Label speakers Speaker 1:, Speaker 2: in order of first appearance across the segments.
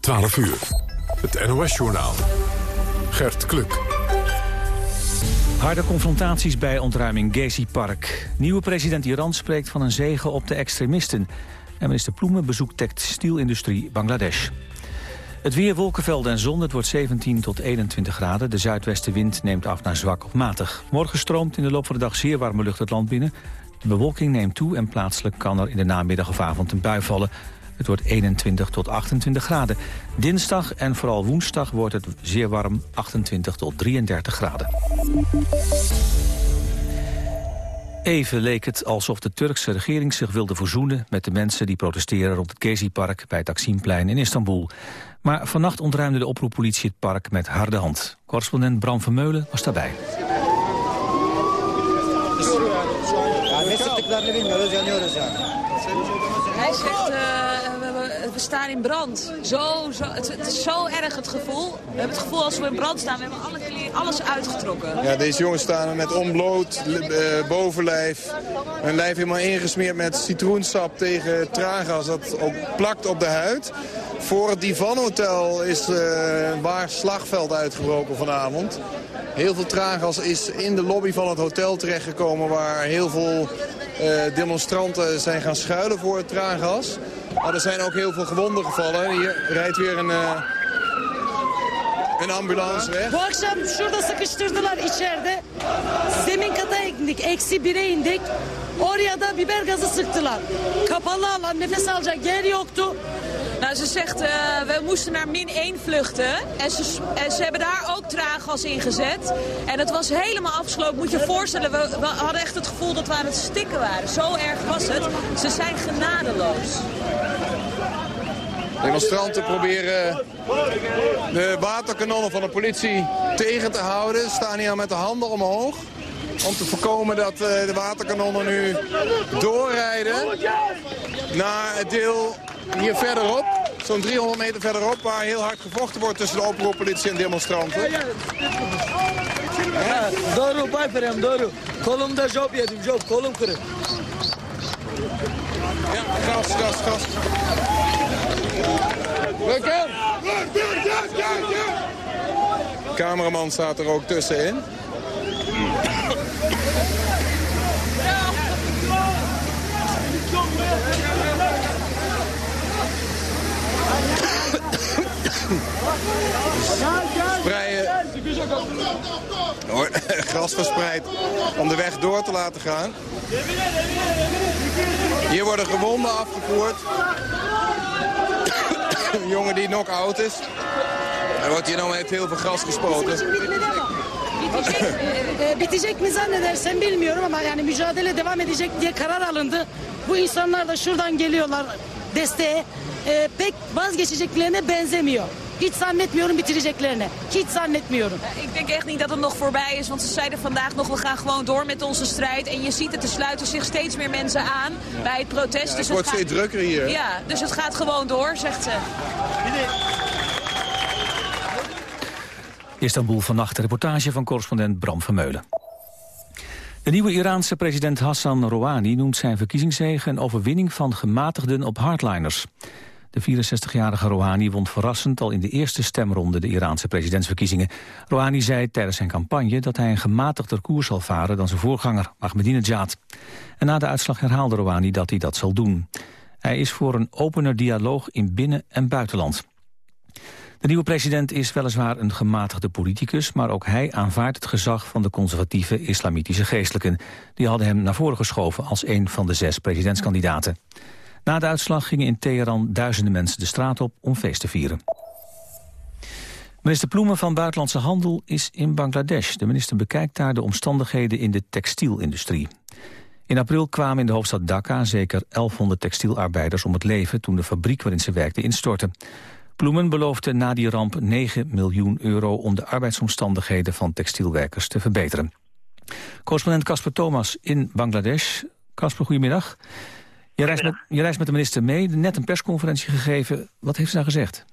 Speaker 1: 12 uur. Het NOS-journaal. Gert Kluk.
Speaker 2: Harde confrontaties bij ontruiming Gezi Park. Nieuwe president Iran spreekt van een zegen op de extremisten. En minister Ploemen bezoekt textielindustrie Bangladesh. Het weer, wolkenvelden en zon, het wordt 17 tot 21 graden. De zuidwestenwind neemt af naar zwak of matig. Morgen stroomt in de loop van de dag zeer warme lucht het land binnen. De bewolking neemt toe en plaatselijk kan er in de namiddag of avond een bui vallen. Het wordt 21 tot 28 graden. Dinsdag en vooral woensdag wordt het zeer warm, 28 tot 33 graden. Even leek het alsof de Turkse regering zich wilde verzoenen... met de mensen die protesteren rond het Gezi-park bij Taksimplein in Istanbul. Maar vannacht ontruimde de oproeppolitie het park met harde hand. Correspondent Bram Vermeulen was daarbij.
Speaker 3: Hij zegt, uh, we, staan in brand. Zo, zo, het, is zo erg het gevoel. We hebben het gevoel als we in brand staan, we hebben alle kleren, alles uitgetrokken.
Speaker 4: Ja, deze jongens staan met onbloot uh, bovenlijf. Hun lijf helemaal ingesmeerd met citroensap tegen traangas dat ook plakt op de huid. Voor het Divan Hotel is uh, een waar slagveld uitgebroken vanavond. Heel veel traangas is in de lobby van het hotel terechtgekomen... waar heel veel uh, demonstranten zijn gaan schuilen voor het traangas. Maar er zijn ook heel veel gewonden gevallen. Hier rijdt weer een, uh, een ambulance weg.
Speaker 5: Bu akşam şurada sıkıştırdılar içeride. Zemin kata indik. Eksi bire indik. Oraya da biber gazı sıktılar. Kapalı alan nefes alacak yer yoktu.
Speaker 3: Nou, ze zegt, uh, we moesten naar min 1 vluchten. En ze, ze hebben daar ook traangas ingezet. En het was helemaal afgesloten. Moet je je voorstellen, we, hadden echt het gevoel dat we aan het stikken waren. Zo erg was het. Ze zijn genadeloos.
Speaker 4: Demonstranten proberen de waterkanonnen van de politie tegen te houden. Ze staan hier met de handen omhoog. Om te voorkomen dat de waterkanonnen nu doorrijden naar het deel hier verderop, zo'n 300 meter verderop, waar heel hard gevochten wordt tussen de oproeppolitie en demonstranten.
Speaker 6: Ja, doğru bayperem doğru. Kolumda job yedim job kolum kırık.
Speaker 4: Ja, gas, gas, gas. Lekker! Cameraman staat er ook tussenin. Spreiden. Gras verspreid om de weg door te laten gaan. Hier worden gewonden afgevoerd. Een jongen die knock-out is. Er wordt hier nou met heel veel gras gespoten.
Speaker 5: Bitecek mi zannedersem bilmiyorum ama yani mücadele devam edecek diye karar alındı. Bu insanlar da şuradan geliyorlar desteğe. Ee, pek vazgeçeceklerine benzemiyor. Hiç zannetmiyorum bitireceklerine. Hiç zannetmiyorum.
Speaker 3: Ik denk echt niet dat het nog voorbij is, want ze zeiden vandaag nog... we gaan gewoon door met onze strijd. En je ziet het, er sluiten zich steeds meer mensen aan bij het protest.
Speaker 4: Ja,
Speaker 3: dus
Speaker 4: het wordt
Speaker 3: gaat...
Speaker 4: steeds drukker hier.
Speaker 3: Ja, dus het gaat gewoon door, zegt ze.
Speaker 2: Istanbul vannacht, een reportage van correspondent Bram Vermeulen. De nieuwe Iraanse president Hassan Rouhani noemt zijn verkiezingszege... een overwinning van gematigden op hardliners. De 64-jarige Rouhani won verrassend al in de eerste stemronde de Iraanse presidentsverkiezingen. Rouhani zei tijdens zijn campagne dat hij een gematigder koers zal varen dan zijn voorganger, Ahmadinejad. En na de uitslag herhaalde Rouhani dat hij dat zal doen. Hij is voor een opener dialoog in binnen- en buitenland. De nieuwe president is weliswaar een gematigde politicus... maar ook hij aanvaardt het gezag van de conservatieve islamitische geestelijken. Die hadden hem naar voren geschoven als een van de zes presidentskandidaten. Na de uitslag gingen in Teheran duizenden mensen de straat op om feest te vieren. Minister Ploemen van Buitenlandse Handel is in Bangladesh. De minister bekijkt daar de omstandigheden in de textielindustrie. In april kwamen in de hoofdstad Dhaka zeker 1100 textielarbeiders om het leven... toen de fabriek waarin ze werkten instortte. Ploemen beloofde na die ramp 9 miljoen euro... om de arbeidsomstandigheden van textielwerkers te verbeteren. Correspondent Casper Thomas in Bangladesh. Casper, goedemiddag. Je reist, met, je reist met de minister mee, net een persconferentie gegeven. Wat heeft ze daar gezegd?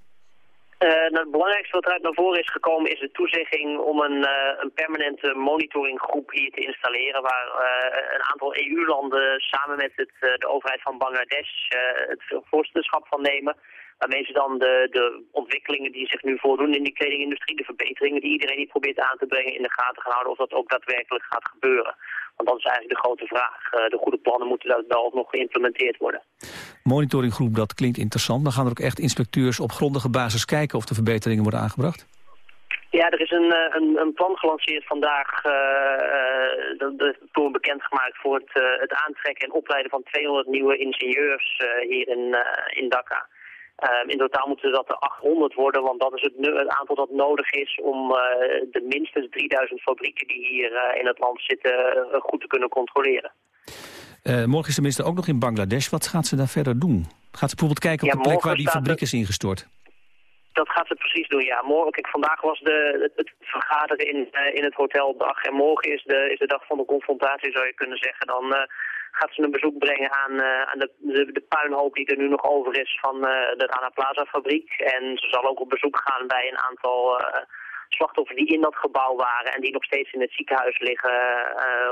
Speaker 7: Uh, nou, het belangrijkste wat eruit naar voren is gekomen is de toezegging om een, uh, een permanente monitoringgroep hier te installeren waar uh, een aantal EU-landen samen met het, de overheid van Bangladesh het voorzitterschap van nemen. Waarmee ze dan de, de ontwikkelingen die zich nu voordoen in die kledingindustrie, de verbeteringen die iedereen die probeert aan te brengen in de gaten gaan houden of dat ook daadwerkelijk gaat gebeuren. Want dat is eigenlijk de grote vraag. Uh, de goede plannen moeten daar wel nog geïmplementeerd worden.
Speaker 2: Monitoringgroep, dat klinkt interessant. Dan gaan er ook echt inspecteurs op grondige basis kijken of de verbeteringen worden aangebracht?
Speaker 7: Ja, er is een, eh, een, een plan gelanceerd vandaag, uh, uh, toen bekendgemaakt voor het, uh, het aantrekken en opleiden van 200 nieuwe ingenieurs hier in, in Dhaka. Ehm, in totaal moeten dat er 800 worden, want dat is het, het aantal dat nodig is om de minstens 3000 fabrieken die hier in het land zitten goed te kunnen controleren.
Speaker 2: morgen is de minister ook nog in Bangladesh. Wat gaat ze daar verder doen? Gaat ze bijvoorbeeld kijken op de plek waar die fabriek is ingestort?
Speaker 7: dat gaat ze precies doen, ja. Morgen, kijk, vandaag was de, het, vergaderen in, uh, in het hotel dag en morgen is de, is de dag van de confrontatie, zou je kunnen zeggen. Dan uh, gaat ze een bezoek brengen aan, uh, aan de, de, de, puinhoop die er nu nog over is van de Rana Plaza fabriek. En ze zal ook op bezoek gaan bij een aantal slachtoffers die in dat gebouw waren en die nog steeds in het ziekenhuis liggen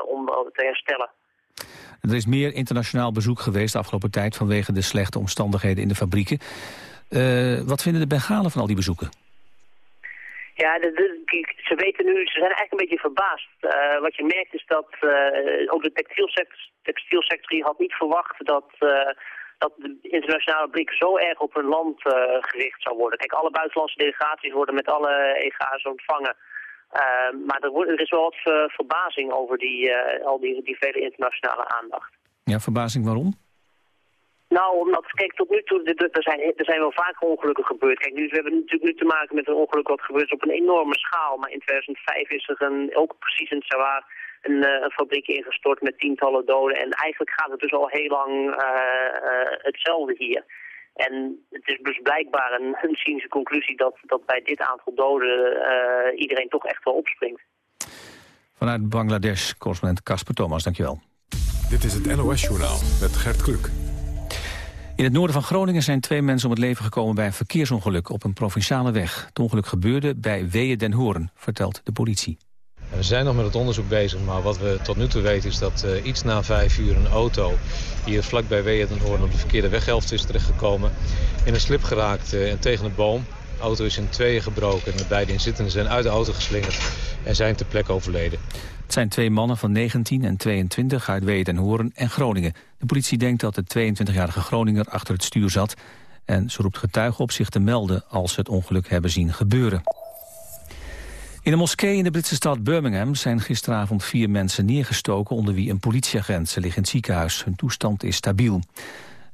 Speaker 7: om te herstellen.
Speaker 2: Er is meer internationaal bezoek geweest de afgelopen tijd vanwege de slechte omstandigheden in de fabrieken. Wat vinden de Bengalen van al die bezoeken?
Speaker 7: Ja, ze weten nu, ze zijn eigenlijk een beetje verbaasd. Uh, wat je merkt is dat uh, ook de textielsector, had niet verwacht dat, dat de internationale blik zo erg op hun land gericht zou worden. Kijk, alle buitenlandse delegaties worden met alle EGA's ontvangen. maar er, er, is wel wat verbazing over die, al die, die vele internationale aandacht.
Speaker 2: Ja, verbazing waarom?
Speaker 7: Nou, omdat, kijk, tot nu toe, er zijn, er zijn wel vaker ongelukken gebeurd. Kijk, nu, we hebben natuurlijk nu te maken met een ongeluk wat gebeurt op een enorme schaal. Maar in 2005 is er een, ook precies in Sawar een, uh, een, fabriek ingestort met tientallen doden. En eigenlijk gaat het dus al heel lang uh, uh, hetzelfde hier. En het is dus blijkbaar een, een cynische conclusie dat, dat bij dit aantal doden iedereen toch echt wel opspringt.
Speaker 2: Vanuit Bangladesh, correspondent Casper Thomas, dankjewel.
Speaker 1: Dit is het NOS Journaal met Gert Kluk.
Speaker 2: In het noorden van Groningen zijn twee mensen om het leven gekomen bij een verkeersongeluk op een provinciale weg. Het ongeluk gebeurde bij Weeën den Hoorn, vertelt de politie.
Speaker 8: We zijn nog met het onderzoek bezig, maar wat we tot nu toe weten is dat uh, iets na vijf uur een auto hier vlakbij Weeën den Hoorn op de verkeerde weghelft is terechtgekomen. In een slip geraakt uh, en tegen een boom. De auto is in tweeën gebroken en de beide inzittenden zijn uit de auto geslingerd en zijn ter plekke overleden.
Speaker 2: Het zijn twee mannen van 19 en 22 uit Weet en Horen en Groningen. De politie denkt dat de 22-jarige Groninger achter het stuur zat... en ze roept getuigen op zich te melden als ze het ongeluk hebben zien gebeuren. In een moskee in de Britse stad Birmingham zijn gisteravond vier mensen neergestoken onder wie een politieagent. Ze liggen in het ziekenhuis. Hun toestand is stabiel.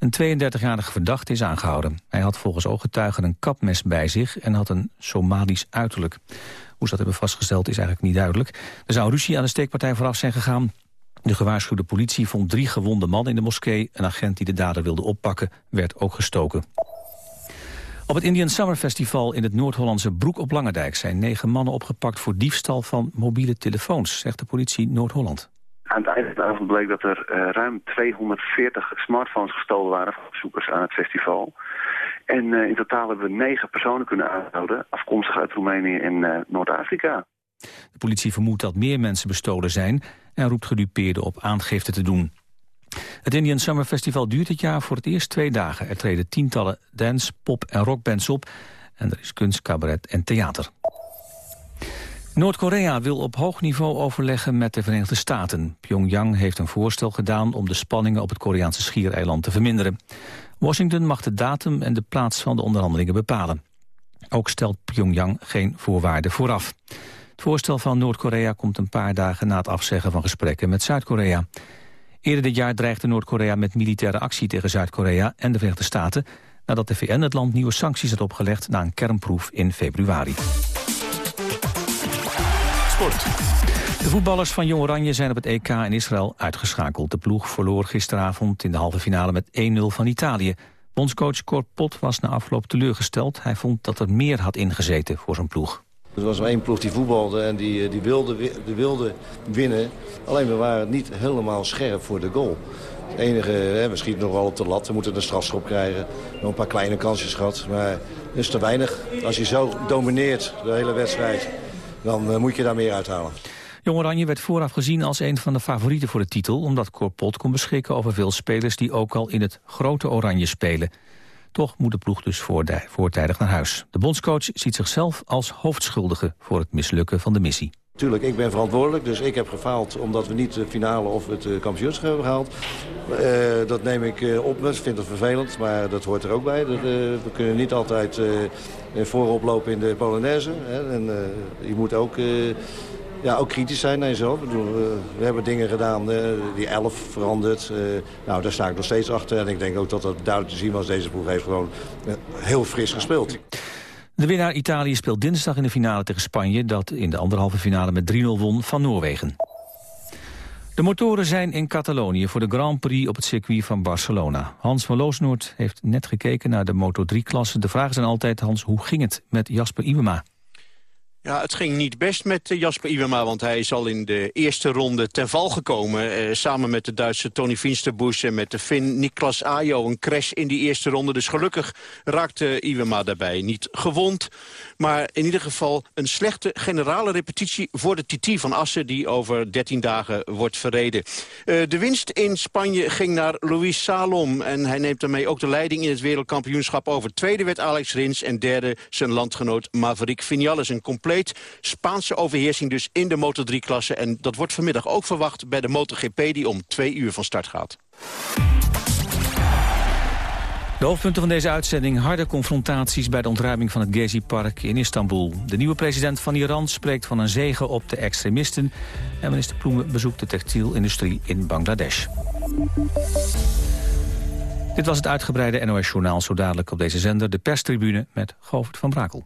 Speaker 2: Een 32-jarige verdachte is aangehouden. Hij had volgens ooggetuigen een kapmes bij zich en had een Somalisch uiterlijk. Hoe ze dat hebben vastgesteld is eigenlijk niet duidelijk. Er zou ruzie aan de steekpartij vooraf zijn gegaan. De gewaarschuwde politie vond drie gewonde mannen in de moskee. Een agent die de dader wilde oppakken werd ook gestoken. Op het Indian Summer Festival in het Noord-Hollandse Broek op Langendijk... zijn negen mannen opgepakt voor diefstal van mobiele telefoons, zegt de politie Noord-Holland.
Speaker 9: Aan het einde van de avond bleek dat er uh, ruim 240 smartphones gestolen waren van bezoekers aan het festival. En uh, in totaal hebben we negen personen kunnen aanhouden, afkomstig uit Roemenië en uh, Noord-Afrika.
Speaker 2: De politie vermoedt dat meer mensen bestolen zijn en roept gedupeerden op aangifte te doen. Het Indian Summer Festival duurt dit jaar voor het eerst twee dagen. Er treden tientallen dance, pop en rockbands op en er is kunst, cabaret en theater. Noord-Korea wil op hoog niveau overleggen met de Verenigde Staten. Pyongyang heeft een voorstel gedaan om de spanningen op het Koreaanse schiereiland te verminderen. Washington mag de datum en de plaats van de onderhandelingen bepalen. Ook stelt Pyongyang geen voorwaarden vooraf. Het voorstel van Noord-Korea komt een paar dagen na het afzeggen van gesprekken met Zuid-Korea. Eerder dit jaar dreigde Noord-Korea met militaire actie tegen Zuid-Korea en de Verenigde Staten... nadat de VN het land nieuwe sancties had opgelegd na een kernproef in februari. De voetballers van Jong Oranje zijn op het EK in Israël uitgeschakeld. De ploeg verloor gisteravond in de halve finale met 1-0 van Italië. Bondscoach Cor Pot was na afloop teleurgesteld. Hij vond dat er meer had ingezeten voor zijn ploeg.
Speaker 10: Er was maar één ploeg die voetbalde en die, die, wilde, die wilde winnen. Alleen we waren niet helemaal scherp voor de goal. Het enige, hè, we schieten nog wel op de lat. We moeten een strafschop krijgen. Nog een paar kleine kansjes gehad. Maar het is te weinig. Als je zo domineert de hele wedstrijd dan uh, moet je daar meer uithalen.
Speaker 2: Jong Oranje werd vooraf gezien als een van de favorieten voor de titel... omdat Corpot kon beschikken over veel spelers die ook al in het grote Oranje spelen. Toch moet de ploeg dus voortijdig naar huis. De bondscoach ziet zichzelf als hoofdschuldige voor het mislukken van de missie.
Speaker 10: Tuurlijk, ik ben verantwoordelijk, dus ik heb gefaald omdat we niet de finale of het uh, kampioenschap hebben gehaald. Uh, dat neem ik uh, op, ik vind het vervelend, maar dat hoort er ook bij. Dat, we kunnen niet altijd voorop lopen in de Polonaise. Hè, en je moet ook, ja, ook kritisch zijn naar jezelf. Bedoel, we hebben dingen gedaan, die elf veranderd. nou, daar sta ik nog steeds achter. En ik denk ook dat dat duidelijk te zien was. Deze ploeg heeft gewoon heel fris gespeeld.
Speaker 2: De winnaar Italië speelt dinsdag in de finale tegen Spanje... dat in de anderhalve finale met 3-0 won van Noorwegen. De motoren zijn in Catalonië voor de Grand Prix op het circuit van Barcelona. Hans van Loosnoord heeft net gekeken naar de Moto3-klasse. De vragen zijn altijd, Hans, hoe ging het met Jasper Iwema?
Speaker 11: Ja, het ging niet best met eh, Jasper Iwema, want hij is al in de eerste ronde ten val gekomen. Eh, samen met de Duitse Tony Finsterbusch en met de Finn Niklas Ajo. Een crash in die eerste ronde, dus gelukkig raakte Iwema daarbij niet gewond. Maar in ieder geval een slechte generale repetitie voor de TT van Assen... die over 13 dagen wordt verreden. Uh, de winst in Spanje ging naar Luis Salom. En hij neemt daarmee ook de leiding in het wereldkampioenschap over. Tweede werd Alex Rins en derde zijn landgenoot Maverick Vinales. Een compleet Spaanse overheersing dus in de Moto3-klasse. En dat wordt vanmiddag ook verwacht bij de MotoGP die om twee uur van start gaat.
Speaker 2: De hoofdpunten van deze uitzending harde confrontaties bij de ontruiming van het Gezi-park in Istanbul. De nieuwe president van Iran spreekt van een zegen op de extremisten. En minister Ploemen bezoekt de textielindustrie in Bangladesh. Dit was het uitgebreide NOS-journaal zo dadelijk op deze zender. De perstribune met Govert van Brakel.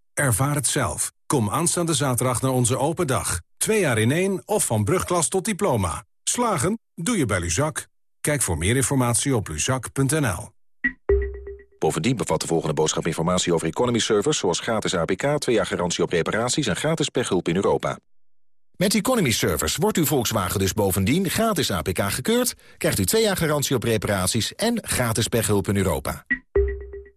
Speaker 1: Ervaar het zelf. Kom aanstaande zaterdag naar onze open dag. Twee jaar in één of van brugklas tot diploma. Slagen? Doe je bij Luzak. Kijk voor meer informatie op luzak.nl.
Speaker 12: Bovendien bevat de volgende boodschap informatie over economy servers... zoals gratis APK, twee jaar garantie op reparaties en gratis pechhulp in Europa. Met Economy Servers wordt uw Volkswagen dus bovendien gratis APK gekeurd... krijgt u twee jaar garantie op reparaties en gratis pechhulp in Europa.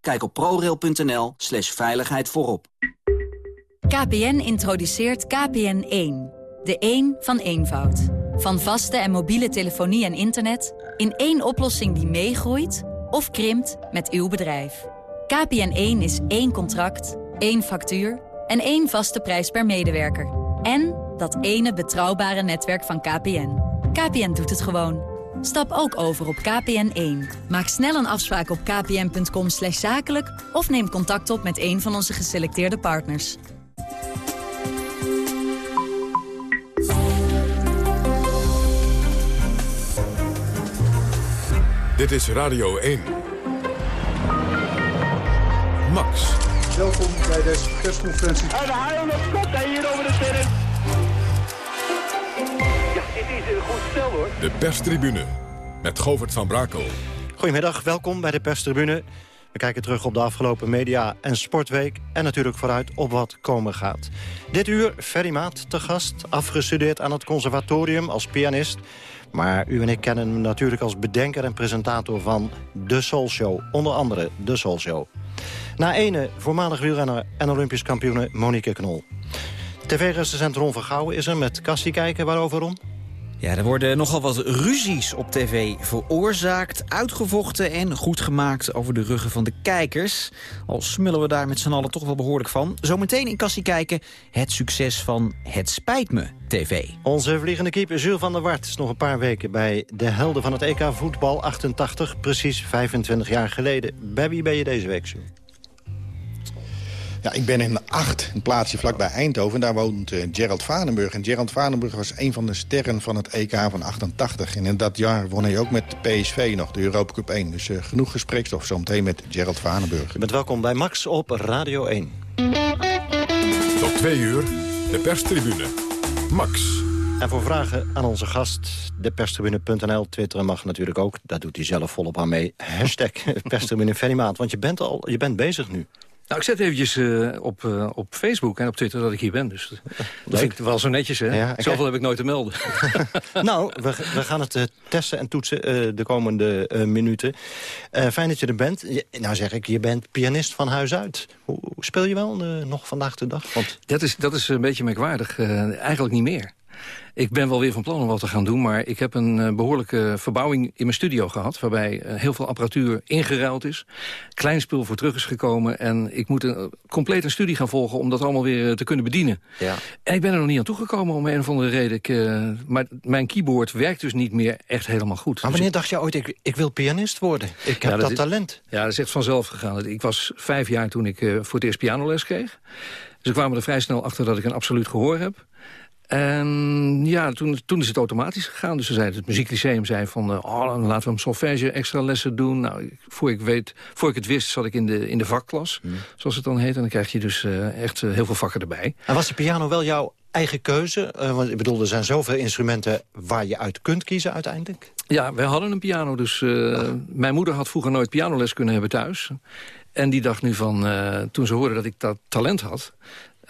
Speaker 13: Kijk op prorail.nl slash veiligheid voorop.
Speaker 14: KPN introduceert KPN1. De 1 van eenvoud. Van vaste en mobiele telefonie en internet... in één oplossing die meegroeit of krimpt met uw bedrijf. KPN1 is één contract, één factuur en één vaste prijs per medewerker. En dat ene betrouwbare netwerk van KPN. KPN doet het gewoon. Stap ook over op KPN1. Maak snel een afspraak op kpn.com zakelijk... of neem contact op met een van onze geselecteerde partners.
Speaker 1: Dit is Radio 1. Max.
Speaker 15: Welkom bij deze persconferentie.
Speaker 16: En de haal op kop hier over de terrein is een goed stel hoor.
Speaker 1: De perstribune met Govert van Brakel.
Speaker 17: Goedemiddag, welkom bij de perstribune. We kijken terug op de afgelopen media- en sportweek... en natuurlijk vooruit op wat komen gaat. Dit uur Ferry Maat te gast, afgestudeerd aan het conservatorium als pianist. Maar u en ik kennen hem natuurlijk als bedenker en presentator van The Soul Show. Onder andere The Soul Show. Na ene voormalig wielrenner en Olympisch kampioene Monique Knol. TV-recensent Ron van Gouwen is er met Kassie kijken. Waarover, Ron?
Speaker 18: Ja, er worden nogal wat ruzies op tv veroorzaakt, uitgevochten en goed gemaakt over de ruggen van de kijkers. Al smullen we daar met z'n allen toch wel behoorlijk van. Zometeen in Kassie kijken het succes van Het Spijt Me TV.
Speaker 17: Onze vliegende keeper Jules van der Wart is nog een paar weken bij de helden van het EK voetbal 88, precies 25 jaar geleden. Bij wie ben je deze week, Jules?
Speaker 19: Ja, ik ben in acht, een plaatsje vlakbij Eindhoven. Daar woont uh, Gerald Vanenburg. En Gerald Vanenburg was een van de sterren van het EK van 88. En in dat jaar won hij ook met PSV nog de Europa Cup 1. Dus uh, genoeg gesprekstof zometeen met Gerald Vanenburg.
Speaker 17: Bent welkom bij Max op Radio 1.
Speaker 20: Tot twee uur, de perstribune. Max.
Speaker 17: En voor vragen aan onze gast, deperstribune.nl, twitteren mag natuurlijk ook. Daar doet hij zelf volop aan mee. Hashtag perstribune Maat, want je bent, al, je bent bezig nu.
Speaker 21: Nou, ik zet eventjes uh, op, uh, op Facebook en op Twitter dat ik hier ben. Dus dat vind ik wel zo netjes, hè? Ja, Zoveel heb ik nooit te melden.
Speaker 17: nou, we, we, gaan het uh, testen en toetsen de komende minuten. fijn dat je er bent. Je, nou zeg ik, je bent pianist van huis uit. Hoe, speel je wel nog vandaag de dag? Want...
Speaker 21: Dat, is, dat is een beetje merkwaardig. eigenlijk niet meer. Ik ben wel weer van plan om wat te gaan doen... maar ik heb een uh, behoorlijke verbouwing in mijn studio gehad... waarbij uh, heel veel apparatuur ingeruild is. Klein spul voor terug is gekomen... en ik moet een, compleet een studie gaan volgen om dat allemaal weer te kunnen bedienen. Ja. En ik ben er nog niet aan toegekomen om een of andere reden. Ik, maar mijn keyboard werkt dus niet meer echt helemaal goed.
Speaker 17: Maar wanneer dus dacht je ooit, ik, ik wil pianist worden? Ik heb ja, dat, dat talent.
Speaker 21: Ja, dat is echt vanzelf gegaan. Ik was vijf jaar toen ik voor het eerst pianoles kreeg. Dus ik kwam er vrij snel achter dat ik een absoluut gehoor heb. En ja, toen, toen is het automatisch gegaan. Dus ze zeiden, het muzieklyceum zei van... Uh, oh, dan laten we hem solfège extra lessen doen. Nou, voor ik, weet, voor ik het wist zat ik in de, in de vakklas, mm. zoals het dan heet. En dan krijg je dus uh, echt uh, heel veel vakken erbij.
Speaker 17: En was de piano wel jouw eigen keuze? want ik bedoel, er zijn zoveel instrumenten waar je uit kunt kiezen uiteindelijk.
Speaker 21: Ja, wij hadden een piano. Dus mijn moeder had vroeger nooit pianoles kunnen hebben thuis. En die dacht nu van, toen ze hoorde dat ik dat talent had...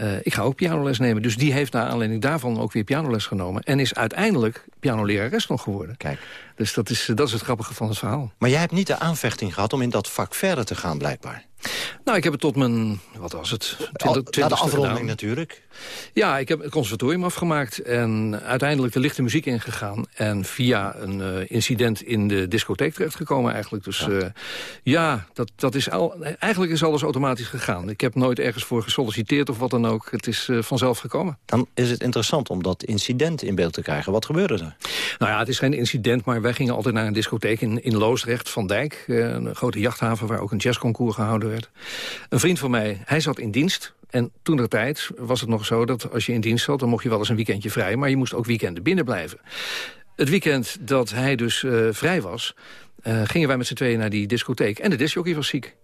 Speaker 21: Uh, ik ga ook pianoles nemen. Dus die heeft naar aanleiding daarvan ook weer pianoles genomen. En is uiteindelijk pianolerares nog geworden.
Speaker 17: Kijk.
Speaker 21: Dus dat is, dat is het grappige van het verhaal.
Speaker 17: Maar jij hebt niet de aanvechting gehad om in dat vak verder te gaan, blijkbaar.
Speaker 21: Nou, ik heb het tot mijn, wat was het? 20, 20
Speaker 17: Na de afronding natuurlijk.
Speaker 21: Ja, ik heb het conservatorium afgemaakt en uiteindelijk de lichte muziek ingegaan. En via een uh, incident in de discotheek terechtgekomen eigenlijk. Dus ja, uh, ja dat, dat is al, eigenlijk is alles automatisch gegaan. Ik heb nooit ergens voor gesolliciteerd of wat dan ook. Het is uh, vanzelf gekomen.
Speaker 17: Dan is het interessant om dat incident in beeld te krijgen. Wat gebeurde er?
Speaker 21: Nou ja, het is geen incident, maar wij gingen altijd naar een discotheek in, in Loosdrecht, Van Dijk. een grote jachthaven waar ook een jazzconcours gehouden werd. Een vriend van mij, hij zat in dienst. En toen de tijd was het nog zo dat als je in dienst zat... dan mocht je wel eens een weekendje vrij, maar je moest ook weekenden binnen blijven. Het weekend dat hij dus uh, vrij was, uh, gingen wij met z'n tweeën naar die discotheek. En de discjockey was ziek.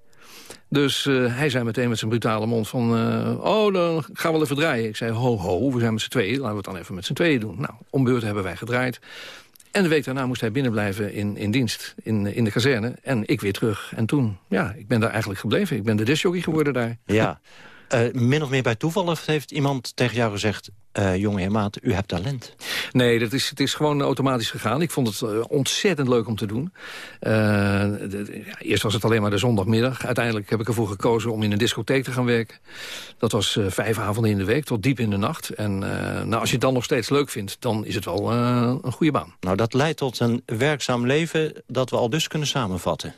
Speaker 21: Dus uh, hij zei meteen met zijn brutale mond van... oh, dan gaan we wel even draaien. Ik zei, ho, ho, we zijn met z'n tweeën. Laten we het dan even met z'n tweeën doen. Nou, om beurt hebben wij gedraaid. En de week daarna moest hij binnenblijven in, in dienst, in, in de kazerne. En ik weer terug. En toen, ja, ik ben daar eigenlijk gebleven. Ik ben de disjockey geworden daar.
Speaker 17: Ja. Uh, min of meer bij toeval of heeft iemand tegen jou gezegd... Uh, jongen heer Maat, u hebt talent?
Speaker 21: Nee, dat is, het is gewoon automatisch gegaan. Ik vond het uh, ontzettend leuk om te doen. De, ja, eerst was het alleen maar de zondagmiddag. Uiteindelijk heb ik ervoor gekozen om in een discotheek te gaan werken. Dat was vijf avonden in de week, tot diep in de nacht. En nou, als je het dan nog steeds leuk vindt, dan is het wel een goede baan.
Speaker 17: Nou, dat leidt tot een werkzaam leven dat we al dus kunnen samenvatten.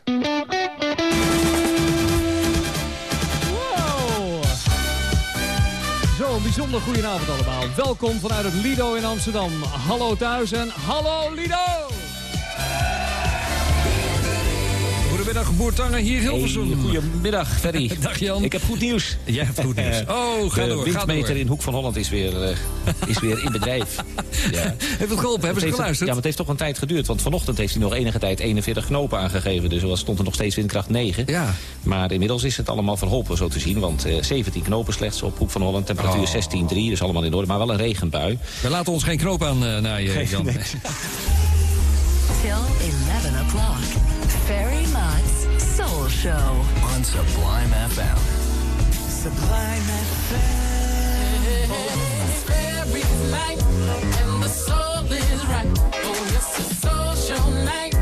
Speaker 22: Bijzonder goedenavond allemaal. Welkom vanuit het Lido in Amsterdam. Hallo thuis en hallo Lido! Goedemiddag, Boertangen, hier Hilversum.
Speaker 23: Hey, goedemiddag, Ferry.
Speaker 22: Dag Jan.
Speaker 23: Ik heb goed nieuws.
Speaker 22: Jij hebt goed nieuws. Oh, ga
Speaker 23: de
Speaker 22: door,
Speaker 23: windmeter in Hoek van Holland is weer, uh, is weer in bedrijf.
Speaker 22: ja. Heeft het geholpen? Hebben ze geluisterd?
Speaker 23: Ja, maar het heeft toch een tijd geduurd. Want vanochtend heeft hij nog enige tijd 41 knopen aangegeven. Dus er stond er nog steeds windkracht 9.
Speaker 22: Ja.
Speaker 23: Maar inmiddels is het allemaal verholpen, zo te zien. Want uh, 17 knopen slechts op Hoek van Holland. Temperatuur oh. 16,3, dus allemaal in orde. Maar wel een regenbui.
Speaker 22: We laten ons geen knoop aan uh, naaien, Jan.
Speaker 14: Till 11 o'clock. Ferry Mott's Soul Show.
Speaker 24: On Sublime FM.
Speaker 25: Sublime FM. Oh, every night, and the soul is right. Oh, yes, it's soul show night.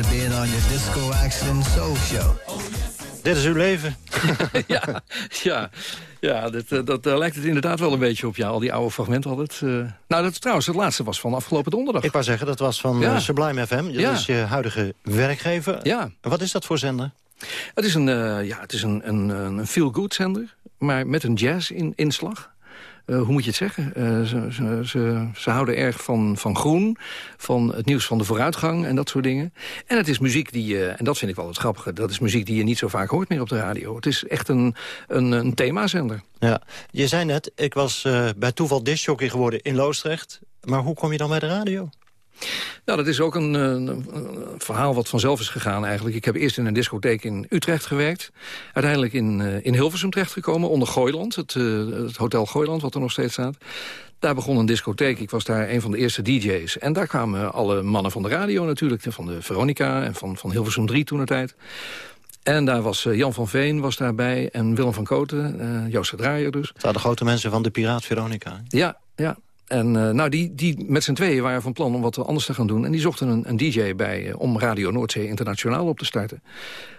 Speaker 24: Being on your Disco Action Soul Show.
Speaker 17: Dit is uw leven.
Speaker 21: ja, ja, ja dat, eh, dat eh, lijkt het inderdaad wel een beetje op. Ja, al die oude fragmenten altijd. eh. Nou, dat trouwens, het laatste was van afgelopen donderdag.
Speaker 17: Ik wou zeggen, dat was van
Speaker 21: Ja.
Speaker 17: Sublime FM. Dat
Speaker 21: Ja.
Speaker 17: is je huidige werkgever.
Speaker 21: Ja.
Speaker 17: Wat is dat voor zender?
Speaker 21: Het is een, eh, ja, het is een, een, een feel-good zender, maar met een jazz-inslag. Hoe moet je het zeggen? Eh, ze, ze, ze, ze houden erg van, van groen, van het nieuws van de vooruitgang en dat soort dingen. En het is muziek die je, en dat vind ik wel het grappige... dat is muziek die je niet zo vaak hoort meer op de radio. Het is echt een, een, een themazender.
Speaker 17: Ja. Je zei net, ik was eh, bij toeval discjockey geworden in Loosdrecht. Maar hoe kom je dan bij de radio?
Speaker 21: Nou, dat is ook een, een- een verhaal wat vanzelf is gegaan eigenlijk. Ik heb eerst in een discotheek in Utrecht gewerkt. Uiteindelijk in, eh, in Hilversum terechtgekomen, onder Gooiland. Het, eh, het hotel Gooiland, wat er nog steeds staat. Daar begon een discotheek. Ik was daar een van de eerste DJ's. En daar kwamen alle mannen van de radio natuurlijk. Van de Veronica en van, van Hilversum 3 toen de tijd. En daar was eh, Jan van Veen was daarbij. En Willem van Koten, eh Joost de Draaier dus.
Speaker 17: Het waren de grote mensen van de Piraat Veronica.
Speaker 21: Ja, ja. En eh, nou, die, die met z'n tweeën waren van plan om wat anders te gaan doen. En die zochten een, een DJ bij eh, om Radio Noordzee Internationaal op te starten.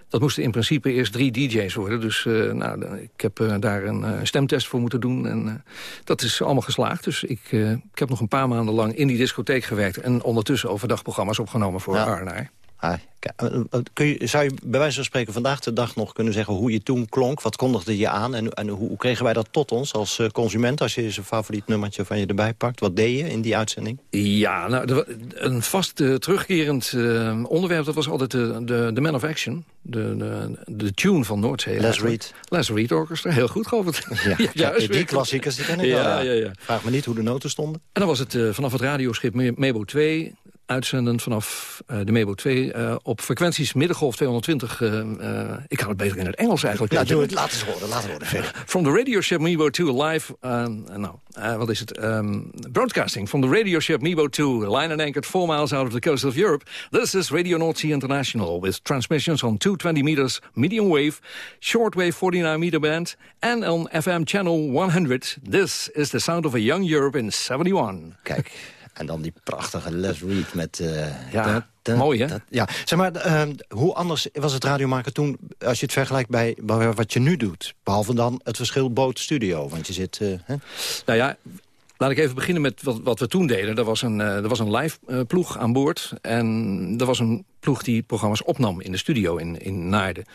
Speaker 21: Dat moesten in principe eerst drie DJ's worden. Dus eh, nou, ik heb daar een stemtest voor moeten doen. En dat is allemaal geslaagd. Dus ik, ik heb nog een paar maanden lang in die discotheek gewerkt. En ondertussen overdag programma's opgenomen voor
Speaker 17: Ja.
Speaker 21: Arnaar.
Speaker 17: Ah, eh, eh, kun je, zou je bij wijze van spreken vandaag de dag nog kunnen zeggen... hoe je toen klonk, wat kondigde je aan... en, en hoe, hoe kregen wij dat tot ons als eh, consument... als je zijn favoriet nummertje van je erbij pakt? Wat deed je in die uitzending?
Speaker 21: Ja, nou, een vast eh, terugkerend eh, onderwerp... dat was altijd de, de, de Man of Action. De, de, de tune van Noordzee.
Speaker 17: Les. Reed.
Speaker 21: Les Reed Orchestra, heel goed geloof ik.
Speaker 17: Ja, die klassiekers die ken ik
Speaker 21: ja,
Speaker 17: wel.
Speaker 21: Ja, ja.
Speaker 17: Vraag me niet hoe de noten stonden.
Speaker 21: En dan was het eh, vanaf het radioschip Me- Mebo 2... uitzendend vanaf eh, de Mebo 2 eh, op frequenties middengolf 220. eh, ik kan het beter in het Engels eigenlijk.
Speaker 17: Nou,
Speaker 21: weet je
Speaker 17: doe het, laat eens horen, laat horen verder.
Speaker 21: From the radio ship Mebo 2 live, nou, wat is het? Um, broadcasting from the radio ship Mebo 2, line and anchored four miles out of the coast of Europe. This is Radio North Sea International with transmissions on 220 meters medium wave, shortwave 49 meter band, and on FM channel 100. This is the sound of a young Europe in 71.
Speaker 17: Kijk, en dan die prachtige Les Reed met... eh,
Speaker 21: Ja, mooi, hè?
Speaker 17: ja, zeg maar, eh, hoe anders was het radiomaken toen... als je het vergelijkt bij, wat je nu doet? Behalve dan het verschil boot-studio, want je zit... eh, hè?
Speaker 21: Nou ja, laat ik even beginnen met wat, wat we toen deden. Er was een, er was een live ploeg aan boord. En er was een ploeg die programma's opnam in de studio in, in Naarden.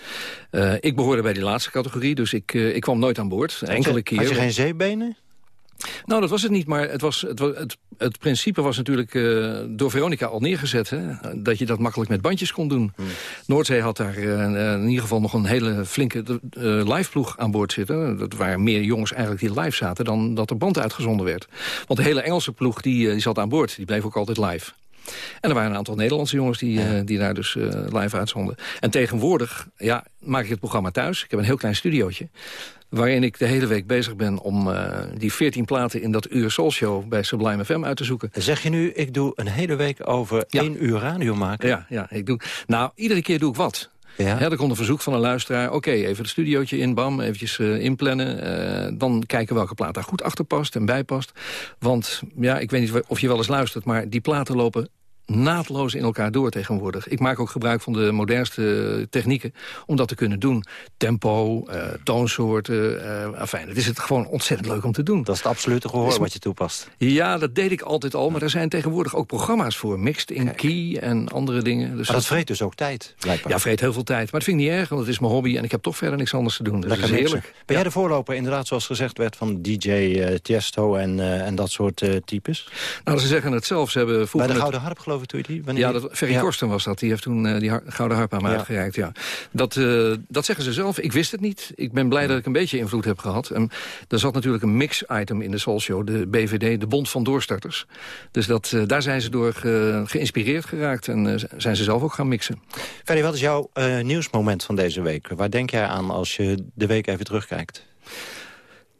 Speaker 21: Ik behoorde bij die laatste categorie, dus ik, ik kwam nooit aan boord. Enkele keer.
Speaker 17: Had je geen zeebenen?
Speaker 21: Nou, dat was het niet, maar het, was, het, het, het principe was natuurlijk eh, door Veronica al neergezet. Hè, dat je dat makkelijk met bandjes kon doen. Noordzee had daar eh, in ieder geval nog een hele flinke eh, live ploeg aan boord zitten. Dat waren meer jongens eigenlijk die live zaten dan dat er band uitgezonden werd. Want de hele Engelse ploeg die, die zat aan boord. Die bleef ook altijd live. En er waren een aantal Nederlandse jongens die, eh, die daar dus eh, live uitzonden. En tegenwoordig ja, maak ik het programma thuis. Ik heb een heel klein studiootje. Waarin ik de hele week bezig ben om eh, die 14 platen in dat uur Soul Show bij Sublime FM uit te zoeken.
Speaker 17: Zeg je nu, ik doe een hele week over één uur radio maken?
Speaker 21: Ja, ja ik doe, nou, iedere keer doe ik wat.
Speaker 17: Ja.
Speaker 21: er komt een verzoek van een luisteraar. Oké, even het studiootje in, bam, eventjes inplannen. Dan kijken welke plaat daar goed achter past en bij past. Want, ja, ik weet niet of je wel eens luistert... maar die platen lopen naadloos in elkaar door tegenwoordig. Ik maak ook gebruik van de modernste technieken om dat te kunnen doen. Tempo, eh, toonsoorten, eh afijn. Het is het gewoon ontzettend leuk om te doen.
Speaker 17: Dat is het absolute gehoor
Speaker 21: Is-
Speaker 17: wat je toepast.
Speaker 21: Ja, dat deed ik altijd al, maar er zijn tegenwoordig ook programma's voor. Mixed in key en andere dingen. Dus
Speaker 17: Maar dat vreet dus ook tijd, blijkbaar.
Speaker 21: ja, vreet heel veel tijd. Maar dat vind ik niet erg, want het is mijn hobby... en ik heb toch verder niks anders te doen. Dus dat is heerlijk.
Speaker 17: Ben jij de voorloper, inderdaad, zoals gezegd werd... van DJ eh, Tiesto en, en dat soort types?
Speaker 21: Nou, ze zeggen het zelf. Ze hebben
Speaker 17: Bij de Gouden Harp, geloof ik, je die? Wanneer
Speaker 21: Ja, dat, Ferry
Speaker 17: Ja.
Speaker 21: Korsten was dat. Die heeft toen eh, die har- Gouden Harp aan me
Speaker 17: Ja.
Speaker 21: uitgereikt. Ja. Dat, eh, dat zeggen ze zelf. Ik wist het niet. Ik ben blij dat ik een beetje invloed heb gehad. En er zat natuurlijk een mix-item in de Soul Show. De BVD, de Bond van Doorstarters. Dus dat, eh, daar zijn ze door ge- geïnspireerd geraakt. En eh, zijn ze zelf ook gaan mixen.
Speaker 17: Ferry, wat is jouw eh, nieuwsmoment van deze week? Waar denk jij aan als je de week even terugkijkt?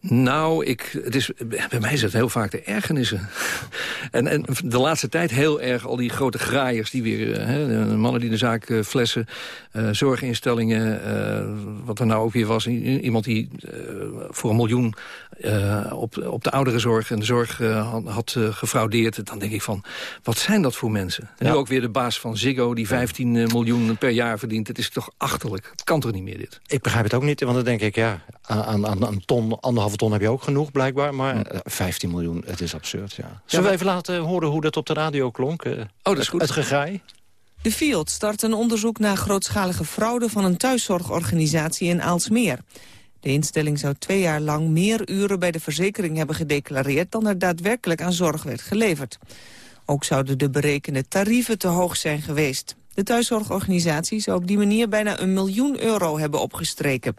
Speaker 21: Nou, ik, het is, bij mij is het heel vaak de ergernissen. en, en de laatste tijd heel erg al die grote graaiers... die weer, eh, hè, mannen die de zaak uh, flessen, uh, zorginstellingen... wat er nou ook weer was, iemand die voor een miljoen... op, op de ouderenzorg en de zorg had, gefraudeerd... dan denk ik van, wat zijn dat voor mensen? En nu ook weer de baas van Ziggo, die 15 miljoen per jaar verdient. Het is toch achterlijk? Het kan toch niet meer, dit?
Speaker 17: Ik begrijp het ook niet, want dan denk ik, ja, aan, aan, aan ton, ton heb je ook genoeg, blijkbaar. Maar 15 miljoen, het is absurd, ja. Zullen we even laten horen hoe dat op de radio klonk? oh,
Speaker 21: dat is goed.
Speaker 17: Het gegraai.
Speaker 26: De Field start een onderzoek naar grootschalige fraude van een thuiszorgorganisatie in Aalsmeer. De instelling zou twee jaar lang meer uren bij de verzekering hebben gedeclareerd... dan er daadwerkelijk aan zorg werd geleverd. Ook zouden de berekende tarieven te hoog zijn geweest. De thuiszorgorganisatie zou op die manier bijna een miljoen euro hebben opgestreken.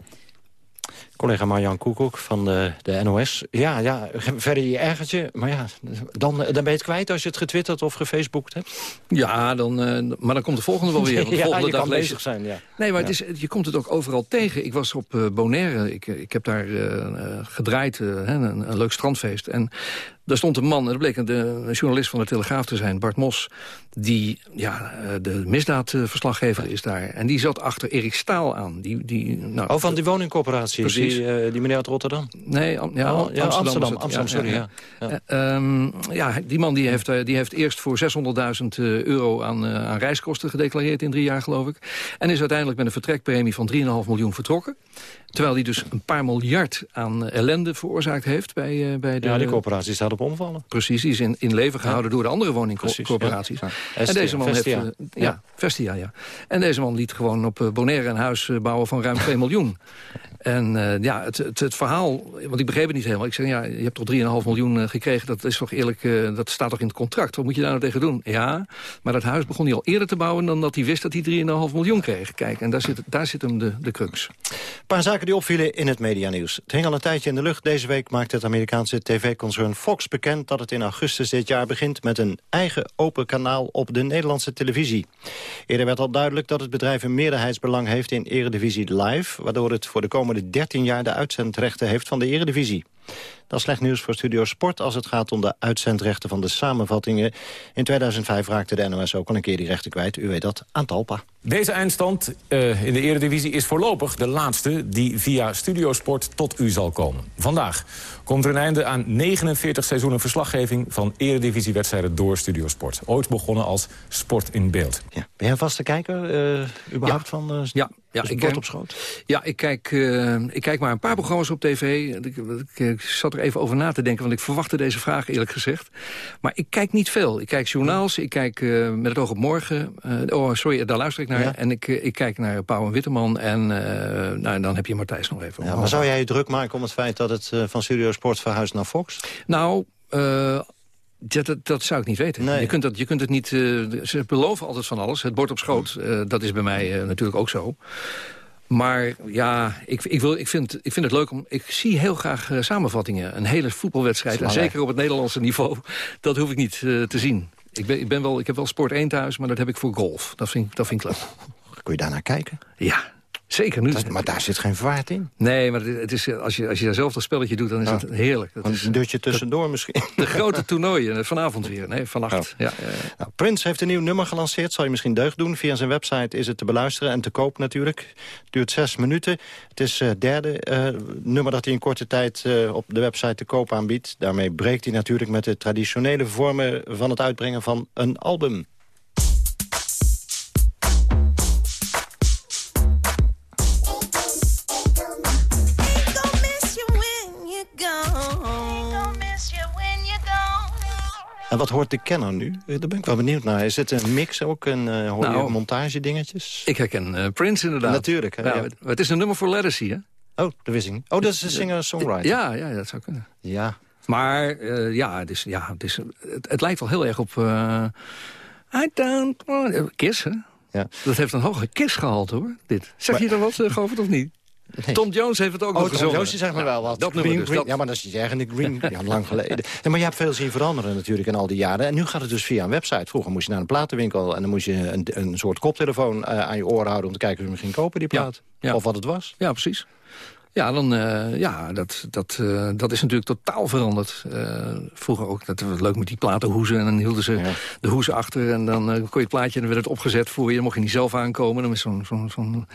Speaker 17: Collega Marjan Koekoek van de, de NOS. Ja, ja, verder je ergertje. Maar ja, dan, dan ben je het kwijt als je het getwitterd of gefaceboekt hebt.
Speaker 21: Ja, dan, uh, maar dan komt de volgende wel weer. De
Speaker 17: ja,
Speaker 21: volgende
Speaker 17: je
Speaker 21: dag
Speaker 17: kan
Speaker 21: lees
Speaker 17: bezig zijn, ja.
Speaker 21: Nee, maar
Speaker 17: Ja.
Speaker 21: het is, je komt het ook overal tegen. Ik was op eh, Bonaire. Ik, ik heb daar eh, eh, gedraaid, eh, hè, een, een leuk strandfeest. En daar stond een man, en dat bleek een, de- een journalist van de Telegraaf te zijn, Bart Mos... die ja, eh, de misdaadverslaggever is daar. En die zat achter Erik Staal aan. Die, die, nou,
Speaker 17: Oh, van die woningcorporatie,
Speaker 21: Precies.
Speaker 17: die, eh, die meneer uit Rotterdam.
Speaker 21: Nee, ja,
Speaker 17: Oh, ja,
Speaker 21: Amsterdam.
Speaker 17: Amsterdam, sorry, ja.
Speaker 21: Eh, ehm, ja, die man die heeft, eh, die heeft eerst voor 600.000 eh, euro aan, eh, aan reiskosten gedeclareerd in drie jaar, geloof ik. En is uiteindelijk met een vertrekpremie van 3,5 miljoen vertrokken. Terwijl hij dus een paar miljard aan eh, ellende veroorzaakt heeft bij, eh, bij de...
Speaker 17: Ja, die corporatie staat op omvallen.
Speaker 21: Precies, die is in, in leven gehouden door de andere woningcorporaties.
Speaker 17: Ja.
Speaker 21: En deze man
Speaker 17: Vestia.
Speaker 21: heeft... eh, ja. Vestia, ja. En deze man liet gewoon op Bonaire een huis bouwen van ruim 2 miljoen. En eh, ja, het, het, het verhaal, want ik begreep het niet helemaal. Ik zei, ja, je hebt toch 3,5 miljoen eh, gekregen, dat is toch eerlijk, eh, dat staat toch in het contract. Wat moet je daar nou tegen doen? Ja, maar dat huis begon hij al eerder te bouwen dan dat hij wist dat hij 3,5 miljoen kreeg. Kijk, en daar zit, daar zit hem de, de crux.
Speaker 17: Een paar zaken die opvielen in het medianieuws. Het hing al een tijdje in de lucht. Deze week maakt het Amerikaanse tv-concern Fox bekend... dat het in augustus dit jaar begint met een eigen open kanaal op de Nederlandse televisie. Eerder werd al duidelijk dat het bedrijf een meerderheidsbelang heeft in Eredivisie Live... waardoor het voor de komende 13 jaar de uitzendrechten heeft van de Eredivisie. Dat is slecht nieuws voor Studio Sport als het gaat om de uitzendrechten van de samenvattingen. In 2005 raakte de NOS ook al een keer die rechten kwijt. U weet dat, aan Talpa.
Speaker 27: Deze eindstand eh, in de Eredivisie is voorlopig de laatste... die via Studiosport tot u zal komen. Vandaag komt er een einde aan 49 seizoenen verslaggeving... van Eredivisiewedstrijden door Studiosport. Ooit begonnen als Sport in Beeld.
Speaker 17: Ja. Ben je een vaste kijker eh, überhaupt van uh,
Speaker 21: ja, ja,
Speaker 17: ik
Speaker 21: ik ken-
Speaker 17: op schoot?
Speaker 21: Ja, ik kijk, eh, ik kijk maar een paar programma's op tv. Ik, ik, ik zat er even over na te denken, want ik verwachtte deze vraag eerlijk gezegd. Maar ik kijk niet veel. Ik kijk journaals, ik kijk eh, met het oog op morgen. Eh, oh, sorry, daar luister ik naar.
Speaker 17: Ja.
Speaker 21: En ik, eh, ik kijk naar Pauw en Witteman. En nou, en dan heb je Martijs nog even.
Speaker 17: Ja, maar zou jij je druk maken om het feit dat het van Studio Sport verhuist naar Fox?
Speaker 21: Nou, dat, dat, dat zou ik niet weten.
Speaker 17: Nee.
Speaker 21: Je, kunt dat, je kunt het niet... ze beloven altijd van alles. Het bord op schoot, eh, dat is bij mij natuurlijk ook zo. Maar ja, ik, ik, wil, ik, vind, ik vind het leuk om... Ik zie heel graag eh, samenvattingen. Een hele voetbalwedstrijd. En zeker op het Nederlandse niveau. Dat hoef ik niet eh, te zien. Ik, ben, ik, ben wel, ik heb wel Sport 1 thuis, maar dat heb ik voor golf. Dat vind, ik- dat vind ik leuk.
Speaker 17: Kun je daarnaar kijken?
Speaker 21: Ja, zeker nu.
Speaker 17: Dat- maar daar zit geen vaart in.
Speaker 21: Nee, maar het is, als, je, als je zelf dat spelletje doet, dan is
Speaker 17: Ja.
Speaker 21: het heerlijk. Dat is
Speaker 17: Een dutje tussendoor misschien.
Speaker 21: de grote toernooien. eh, Vanavond weer. Nee, vannacht. Ja. Ja, ja.
Speaker 17: Nou, Prince heeft een nieuw nummer gelanceerd. Zal je misschien deugd doen. Via zijn website is het te beluisteren en te koop natuurlijk. Het duurt zes minuten. Het is het derde eh, nummer dat hij in korte tijd eh, op de website te koop aanbiedt. Daarmee breekt hij natuurlijk met de traditionele vormen van het uitbrengen van een album. En wat hoort de kenner nu? Eh, Daar ben ik wel benieuwd naar. Is het een mix ook? En eh, hoor
Speaker 21: Nou,
Speaker 17: je montagedingetjes?
Speaker 21: Ik herken eh, Prince inderdaad.
Speaker 17: Natuurlijk, hè,
Speaker 21: ja. Het, is een nummer voor Legacy, hè?
Speaker 17: Oh, ik niet. Oh, dat is een singer-songwriter.
Speaker 21: Ja, ja, dat zou kunnen.
Speaker 17: Ja.
Speaker 21: Maar ja, het, is, ja het, is, het, het lijkt wel heel erg op... I don't want... Kiss, hè?
Speaker 17: Ja.
Speaker 21: Dat heeft een hoge Kiss-gehalte, hoor, dit. Zeg je er wat, uh, Govert, of niet?
Speaker 17: Nee.
Speaker 21: Tom Jones heeft het ook
Speaker 17: Oh,
Speaker 21: nog
Speaker 17: Tom
Speaker 21: gezongen.
Speaker 17: Jones zegt me wel wat.
Speaker 21: Dat
Speaker 17: Green,
Speaker 21: dus.
Speaker 17: Green.
Speaker 21: dat-
Speaker 17: Ja, maar dat is eigenlijk Green. Ja, lang geleden. Nee, maar je hebt veel zien veranderen natuurlijk in al die jaren. En nu gaat het dus via een website. Vroeger moest je naar een platenwinkel... en dan moest je een, een soort koptelefoon eh, aan je oren houden... om te kijken of je hem ging kopen, die plaat.
Speaker 21: ja.
Speaker 17: Of wat het was.
Speaker 21: Ja, precies. Ja, dan, uh, ja dat, dat, uh, dat is natuurlijk totaal veranderd. Uh, vroeger ook, dat was leuk met die platenhoezen. En dan hielden ze ja. de hoezen achter. En dan kon je het plaatje en dan werd het opgezet voor je. Dan mocht je niet zelf aankomen. Dan was zo'n zo'n zo'n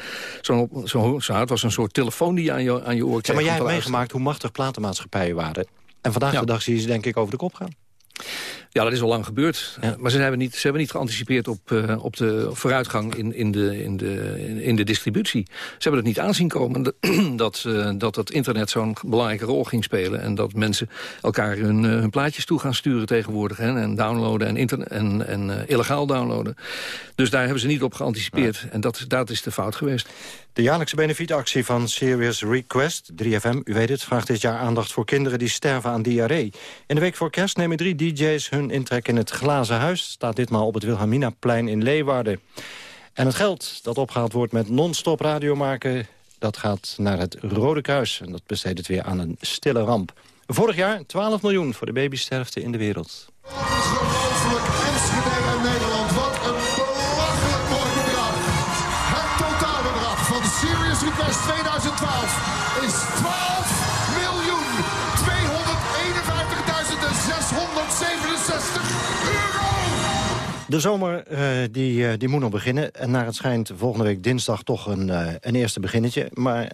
Speaker 21: zo'n zo, zo, het was een soort telefoon die je aan je, aan je oor kreeg.
Speaker 17: Ja, maar jij hebt meegemaakt hoe machtig platenmaatschappijen waren. En vandaag ja. de dag zie je ze denk ik over de kop gaan.
Speaker 21: Ja, dat is al lang gebeurd. Ja. Maar ze hebben niet, ze hebben niet geanticipeerd op, uh, op de vooruitgang in, in, de, in, de, in de distributie. Ze hebben het niet aanzien komen dat, uh, dat het internet zo'n belangrijke rol ging spelen. En dat mensen elkaar hun, uh, hun plaatjes toe gaan sturen tegenwoordig. Hè, en downloaden en, internet, en, en illegaal downloaden. Dus daar hebben ze niet op geanticipeerd. Ja. En dat, dat is de fout geweest.
Speaker 17: De jaarlijkse benefietactie van Serious Request, 3FM, u weet het... vraagt dit jaar aandacht voor kinderen die sterven aan diarree. In de week voor kerst nemen drie DJ's hun intrek in het Glazen Huis. Staat ditmaal op het Wilhelminaplein in Leeuwarden. En het geld dat opgehaald wordt met non-stop radio maken... dat gaat naar het Rode Kruis. En dat besteedt het weer aan een stille ramp. Vorig jaar 12 miljoen voor de babysterfte in de wereld. De zomer uh, die, uh, die moet nog beginnen. En naar het schijnt volgende week dinsdag toch een, uh, een eerste beginnetje. Maar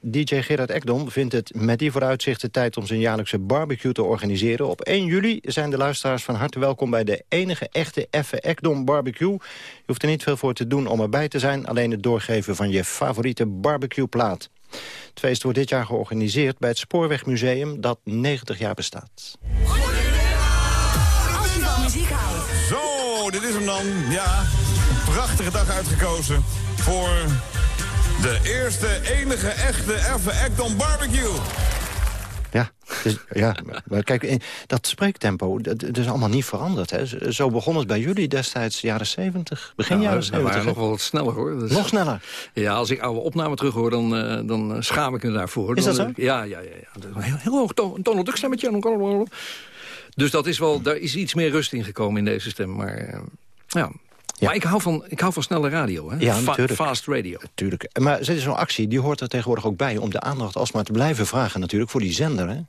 Speaker 17: DJ Gerard Ekdom vindt het met die vooruitzichten tijd... om zijn jaarlijkse barbecue te organiseren. Op 1 juli zijn de luisteraars van harte welkom... bij de enige echte Effe Ekdom barbecue. Je hoeft er niet veel voor te doen om erbij te zijn. Alleen het doorgeven van je favoriete barbecueplaat. Het feest wordt dit jaar georganiseerd bij het Spoorwegmuseum... dat 90 jaar bestaat.
Speaker 28: Dit is hem dan. Ja, een prachtige dag uitgekozen voor de eerste, enige, echte Effe Ekdom Barbecue.
Speaker 17: Ja, dus, ja maar kijk, dat spreektempo, dat, dat is allemaal niet veranderd. Hè. Zo begon het bij jullie destijds, jaren 70, begin
Speaker 21: ja,
Speaker 17: jaren
Speaker 21: 70.
Speaker 17: waren
Speaker 21: nog wel wat sneller, hoor. Dus,
Speaker 17: nog sneller?
Speaker 21: Ja, als ik oude opnamen terug hoor, dan, uh, dan schaam ik me daarvoor.
Speaker 17: Is dat zo?
Speaker 21: Ja, ja, ja. ja. Een heel, heel hoog ton, Donald Duck stemmetje. Dus dat is wel, daar is iets meer rust in gekomen in deze stem. Maar uh, ja... Ja. Maar ik hou, van, ik hou van snelle radio, hè?
Speaker 17: Ja,
Speaker 21: Fa
Speaker 17: natuurlijk.
Speaker 21: Fast radio.
Speaker 17: Tuurlijk. Maar zo'n actie, die hoort er tegenwoordig ook bij... om de aandacht alsmaar te blijven vragen natuurlijk voor die zender, hè?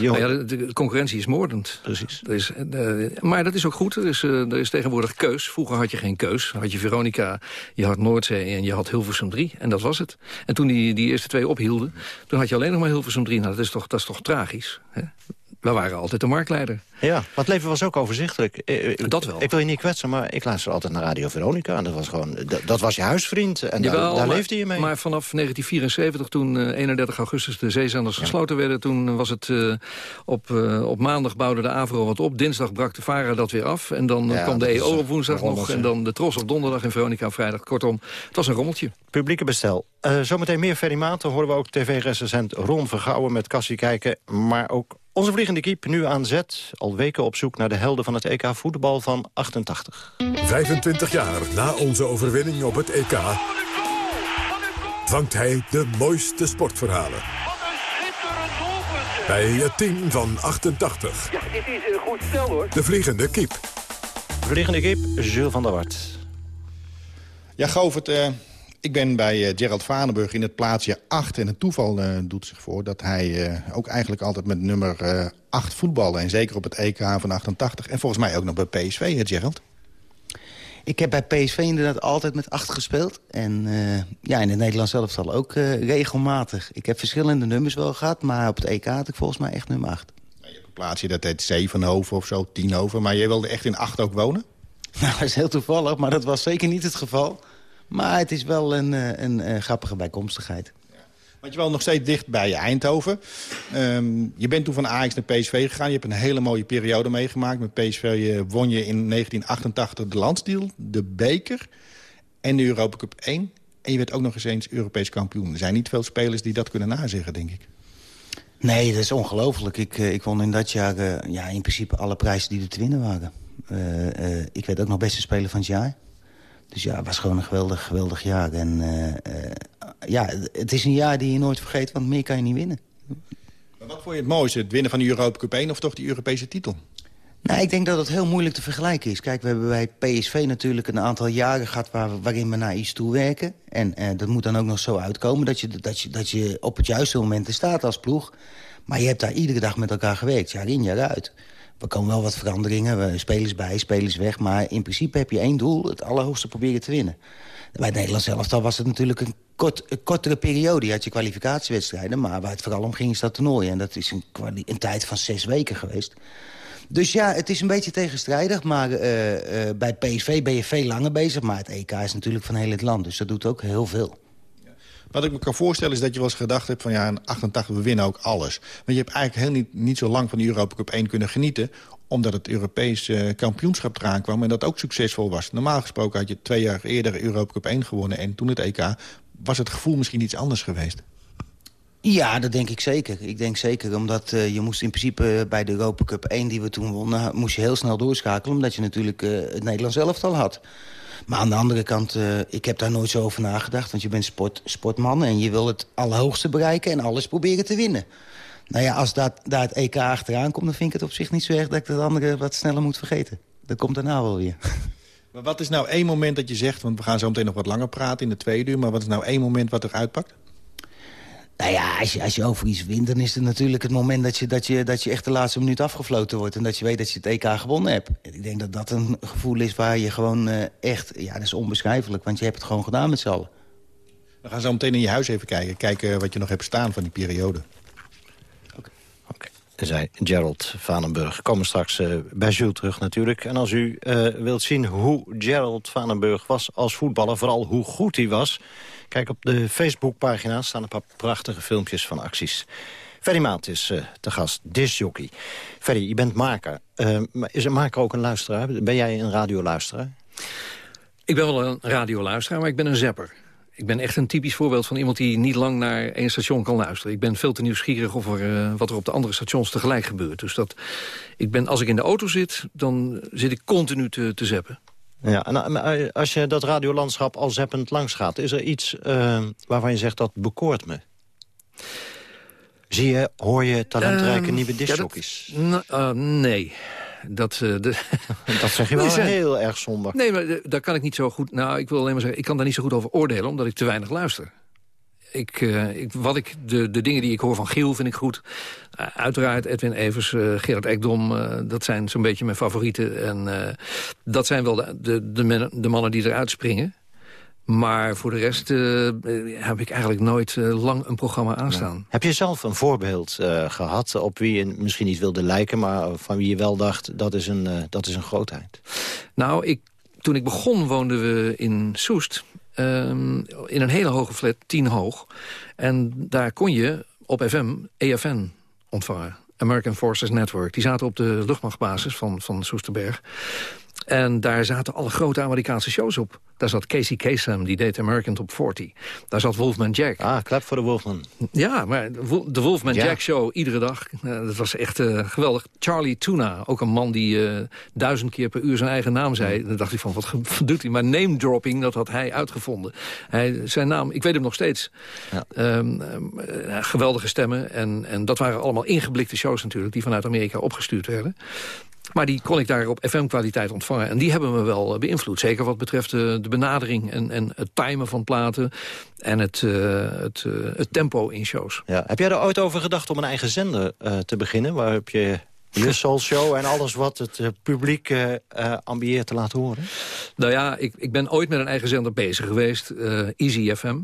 Speaker 21: Nou ja, de, de, concurrentie is moordend.
Speaker 17: Precies.
Speaker 21: Er is, de, maar dat is ook goed. Er is, er is tegenwoordig keus. Vroeger had je geen keus. Had je Veronica, je had Noordzee en je had Hilversum 3. En dat was het. En toen die, die eerste twee ophielden... toen had je alleen nog maar Hilversum 3. Nou, dat is toch, dat is toch tragisch, hè? We waren altijd de marktleider.
Speaker 17: Ja, maar het leven was ook overzichtelijk.
Speaker 21: Dat wel.
Speaker 17: Ik wil je niet kwetsen, maar ik luister altijd naar Radio Veronica. En dat was gewoon, dat, was je huisvriend. En
Speaker 21: Jawel,
Speaker 17: daar, daar
Speaker 21: maar,
Speaker 17: leefde je mee.
Speaker 21: Maar vanaf 1974, toen uh, 31 augustus de zeezenders ja. gesloten werden... toen was het uh, op, uh, op maandag bouwde de AVRO wat op. Dinsdag brak de VARA dat weer af. En dan ja, kwam de EO op woensdag nog. En dan de Tros op donderdag en Veronica op vrijdag. Kortom, het was een rommeltje.
Speaker 17: Publieke bestel. zometeen meer Ferry Maat. Dan horen we ook tv-recensent Ron Vergouwen met Cassie kijken. Maar ook onze vliegende kiep nu aan zet. Al weken op zoek naar de helden van het EK voetbal van 88.
Speaker 20: 25 jaar na onze overwinning op het EK... vangt hij de mooiste sportverhalen. Bij het team van 88.
Speaker 16: Ja, dit is een goed stel hoor.
Speaker 20: De vliegende kiep.
Speaker 17: Vliegende kiep, Jules van der Wart.
Speaker 19: Ja, Govert... Uh... Ik ben bij uh, Gerald Vanenburg in het plaatsje 8. En het toeval uh, doet zich voor dat hij uh, ook eigenlijk altijd met nummer 8 voetballen. En zeker op het EK van 88. En volgens mij ook nog bij PSV, hè, Gerald?
Speaker 29: Ik heb bij PSV inderdaad altijd met 8 gespeeld. En ja, in het Nederlands zelf al ook regelmatig. Ik heb verschillende nummers wel gehad, maar op het EK had ik volgens mij echt nummer 8.
Speaker 19: Je hebt een plaatsje dat heet 7 over of zo, 10 over. Maar jij wilde echt in 8 ook wonen?
Speaker 29: Nou, dat is heel toevallig, maar dat was zeker niet het geval. Maar het is wel een, een, een grappige bijkomstigheid.
Speaker 19: Ja. Want je woont nog steeds dicht bij Eindhoven. Um, je bent toen van Ajax naar PSV gegaan. Je hebt een hele mooie periode meegemaakt. Met PSV won je in 1988 de landsdeal, de beker en de Europa Cup 1. En je werd ook nog eens eens Europees kampioen. Er zijn niet veel spelers die dat kunnen nazeggen, denk ik.
Speaker 29: Nee, dat is ongelooflijk. Ik, ik won in dat jaar uh, ja, in principe alle prijzen die er te winnen waren. Uh, uh, ik werd ook nog beste speler van het jaar. Dus ja, het was gewoon een geweldig, geweldig jaar. En uh, uh, ja, het is een jaar die je nooit vergeet, want meer kan je niet winnen.
Speaker 19: Maar wat vond je het mooiste? Het winnen van de Europa Cup 1 of toch die Europese titel?
Speaker 29: Nou, ik denk dat het heel moeilijk te vergelijken is. Kijk, we hebben bij PSV natuurlijk een aantal jaren gehad... Waar, waarin we naar iets toe werken. En eh, dat moet dan ook nog zo uitkomen dat je, dat, je, dat je op het juiste moment er staat als ploeg. Maar je hebt daar iedere dag met elkaar gewerkt, jaar in, jaar uit. Er komen wel wat veranderingen, we spelers bij, spelers weg... maar in principe heb je één doel, het allerhoogste proberen te winnen. Bij het Nederlands elftal was het natuurlijk een, kort, kortere periode. Je had je kwalificatiewedstrijden, maar waar het vooral om ging is dat toernooi. En dat is een, een tijd van zes weken geweest. Dus ja, het is een beetje tegenstrijdig. Maar eh, eh, bij PSV ben je veel langer bezig. Maar het EK is natuurlijk van heel het land. Dus dat doet ook heel veel.
Speaker 19: Wat ik me kan voorstellen is dat je wel eens gedacht hebt van... ja, in 88, we winnen ook alles. Want je hebt eigenlijk heel niet, niet zo lang van de Europa Cup 1 kunnen genieten... omdat het Europees eh, kampioenschap eraan kwam en dat ook succesvol was. Normaal gesproken had je twee jaar eerder Europa Cup 1 gewonnen... en toen het EK was het gevoel misschien iets anders geweest.
Speaker 29: Ja, dat denk ik zeker. Ik denk zeker, omdat eh, je moest in principe bij de Europa Cup 1 die we toen wonnen... moest je heel snel doorschakelen, omdat je natuurlijk eh, het Nederlands elftal had. Maar aan de andere kant, eh, ik heb daar nooit zo over nagedacht. Want je bent sport, sportman en je wil het allerhoogste bereiken... en alles proberen te winnen. Nou ja, als dat, daar het EK achteraan komt... dan vind ik het op zich niet zo erg dat ik het andere wat sneller moet vergeten. Dat komt daarna wel weer.
Speaker 19: Maar wat is nou één moment dat je zegt... want we gaan zo meteen nog wat langer praten in de tweede uur... maar wat is nou één moment wat er uitpakt?
Speaker 29: Nou ja, als je, als je over iets wint, dan is het natuurlijk het moment dat je, dat, je, dat je echt de laatste minuut afgefloten wordt. En dat je weet dat je het EK gewonnen hebt. Ik denk dat dat een gevoel is waar je gewoon uh, echt... Ja, dat is onbeschrijfelijk, want je hebt het gewoon gedaan met z'n allen.
Speaker 19: We gaan zo meteen in je huis even kijken. Kijken wat je nog hebt staan van die periode.
Speaker 17: zei Gerald Vanenburg. Komen straks uh, bij Jules terug natuurlijk. En als u uh, wilt zien hoe Gerald Vanenburg was als voetballer... vooral hoe goed hij was... kijk op de Facebookpagina staan een paar prachtige filmpjes van acties. Ferry Maat is uh, te gast, disjockey. Ferry, je bent maker. is een maker ook een luisteraar? Ben jij een radioluisteraar?
Speaker 21: Ik ben wel een radioluisteraar, maar ik ben een zapper. Ik ben echt een typisch voorbeeld van iemand die niet lang naar één station kan luisteren. Ik ben veel te nieuwsgierig over uh, wat er op de andere stations tegelijk gebeurt. Dus dat, ik ben, als ik in de auto zit, dan zit ik continu te, te zappen.
Speaker 17: Ja, en als je dat radiolandschap al zappend langs gaat... is er iets uh, waarvan je zegt dat bekoort me? Zie je, hoor je talentrijke uh, nieuwe discjockeys?
Speaker 21: Ja, uh, nee. Dat, uh, de,
Speaker 17: dat zeg je wel zijn, heel erg somber.
Speaker 21: Nee, maar daar kan ik niet zo goed... Nou, ik wil alleen maar zeggen, ik kan daar niet zo goed over oordelen... omdat ik te weinig luister. Ik, uh, ik, wat ik, de, de dingen die ik hoor van Giel vind ik goed. Uh, uiteraard Edwin Evers, uh, Gerard Ekdom, dat zijn zo'n beetje mijn favorieten. En dat zijn wel de, de, de, men, de mannen die eruit springen. Maar voor de rest uh, heb ik eigenlijk nooit uh, lang een programma aanstaan.
Speaker 17: Ja. Heb je zelf een voorbeeld uh, gehad op wie je misschien niet wilde lijken... maar van wie je wel dacht, dat is een, dat is een grootheid?
Speaker 21: Nou, ik, toen ik begon woonden we in Soest... Um, in een hele hoge flat, tien hoog. En daar kon je op FM EFN ontvangen. American Forces Network. Die zaten op de luchtmachtbasis van, van Soesterberg. En daar zaten alle grote Amerikaanse shows op. Daar zat Casey Kasem, die deed American Top 40. Daar zat Wolfman Jack.
Speaker 17: Ah, klap voor de Wolfman.
Speaker 21: Ja, maar de Wolfman ja. Jack show iedere dag. Uh, dat was echt uh, geweldig. Charlie Tuna, ook een man die uh, duizend keer per uur zijn eigen naam zei. Dan dacht ik van, wat doet hij? Maar name dropping, dat had hij uitgevonden. Hij, zijn naam, ik weet hem nog steeds. Ja. Um, geweldige stemmen. En, en dat waren allemaal ingeblikte shows natuurlijk... die vanuit Amerika opgestuurd werden. Maar die kon ik daar op FM-kwaliteit ontvangen. En die hebben me wel beïnvloed. Zeker wat betreft de, de benadering en, en het timen van platen... en het, uh, het, uh, het tempo in shows.
Speaker 17: Ja. Heb jij er ooit over gedacht om een eigen zender uh, te beginnen? Waarop je je Soul Show en alles wat het publiek ambieert te laten horen?
Speaker 21: Nou ja, ik, ik ben ooit met een eigen zender bezig geweest. Easy FM.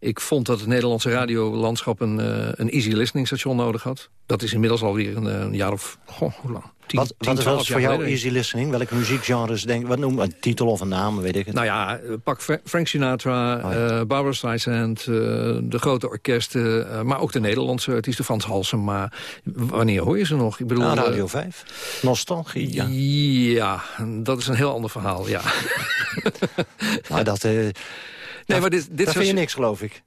Speaker 21: Ik vond dat het Nederlandse radiolandschap een, een easy listening station nodig had. Dat is inmiddels alweer een, een jaar of... Goh, hoe lang?
Speaker 17: Tien, wat, wat is voor jou geleden. easy listening? Welke muziekgenres denk Wat noem een titel of een naam, weet ik het.
Speaker 21: Nou ja, pak Frank Sinatra, oh, ja. uh, Barbara Streisand, uh, de grote orkesten... Uh, maar ook de Nederlandse artiesten, Frans Halsema. Wanneer hoor je ze nog?
Speaker 17: Ik bedoel, nou, Radio 5. Nostalgie, ja.
Speaker 21: Ja, dat is een heel ander verhaal, ja.
Speaker 17: nou, dat...
Speaker 21: Nee, maar dit, dit
Speaker 17: dat vind je niks, geloof ik.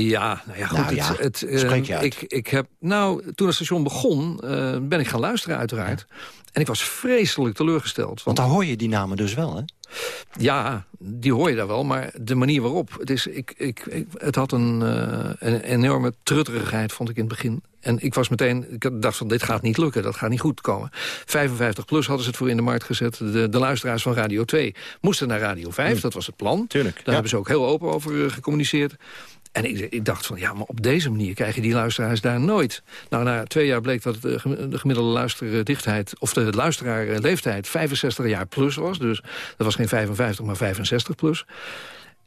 Speaker 21: Ja, nou ja, goed. Nou, ja, het, het,
Speaker 17: Spreek je uit.
Speaker 21: Ik, ik heb, nou, toen het station begon, uh, ben ik gaan luisteren uiteraard. Ja. En ik was vreselijk teleurgesteld. Want,
Speaker 17: want daar hoor je die namen dus wel, hè?
Speaker 21: Ja, die hoor je daar wel, maar de manier waarop... Het, is, ik, ik, ik het had een, uh, een enorme trutterigheid, vond ik in het begin. En ik was meteen, ik dacht van dit gaat niet lukken, dat gaat niet goed komen. 55 plus hadden ze het voor in de markt gezet. De, de luisteraars van Radio 2 moesten naar Radio 5, dat was het plan.
Speaker 17: Tuurlijk.
Speaker 21: Daar hebben ze ook heel open over eh, gecommuniceerd. En ik, ik, dacht van, ja, maar op deze manier krijg je die luisteraars daar nooit. Nou, na twee jaar bleek dat de, de gemiddelde luisterdichtheid... of de luisteraarleeftijd 65 jaar plus was. Dus dat was geen 55, maar 65 plus.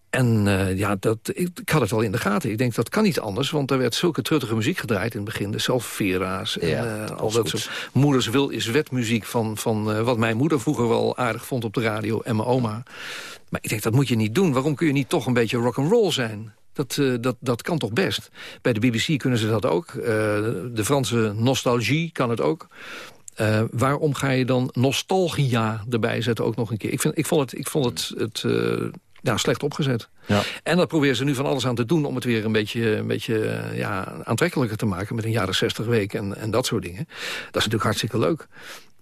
Speaker 21: En uh, ja, dat, ik, ik, had het al in de gaten. Ik denk, dat kan niet anders, want er werd zulke truttige muziek gedraaid in het begin. De Selfvera's en
Speaker 17: ja,
Speaker 21: uh, al dat soort moeders wil is wetmuziek... van, van uh, wat mijn moeder vroeger wel aardig vond op de radio en mijn oma. Maar ik denk, dat moet je niet doen. Waarom kun je niet toch een beetje rock'n'roll zijn? Dat, uh, dat, dat kan toch best. Bij de BBC kunnen ze dat ook. Uh, de Franse nostalgie kan het ook. Uh, waarom ga je dan nostalgia erbij zetten ook nog een keer? Ik, vind, ik vond het, ik vond het, het ja, slecht opgezet.
Speaker 17: Ja.
Speaker 21: En dat proberen ze nu van alles aan te doen... om het weer een beetje, een beetje ja, aantrekkelijker te maken... met een jaren 60 week en, en dat soort dingen. Dat is natuurlijk hartstikke leuk.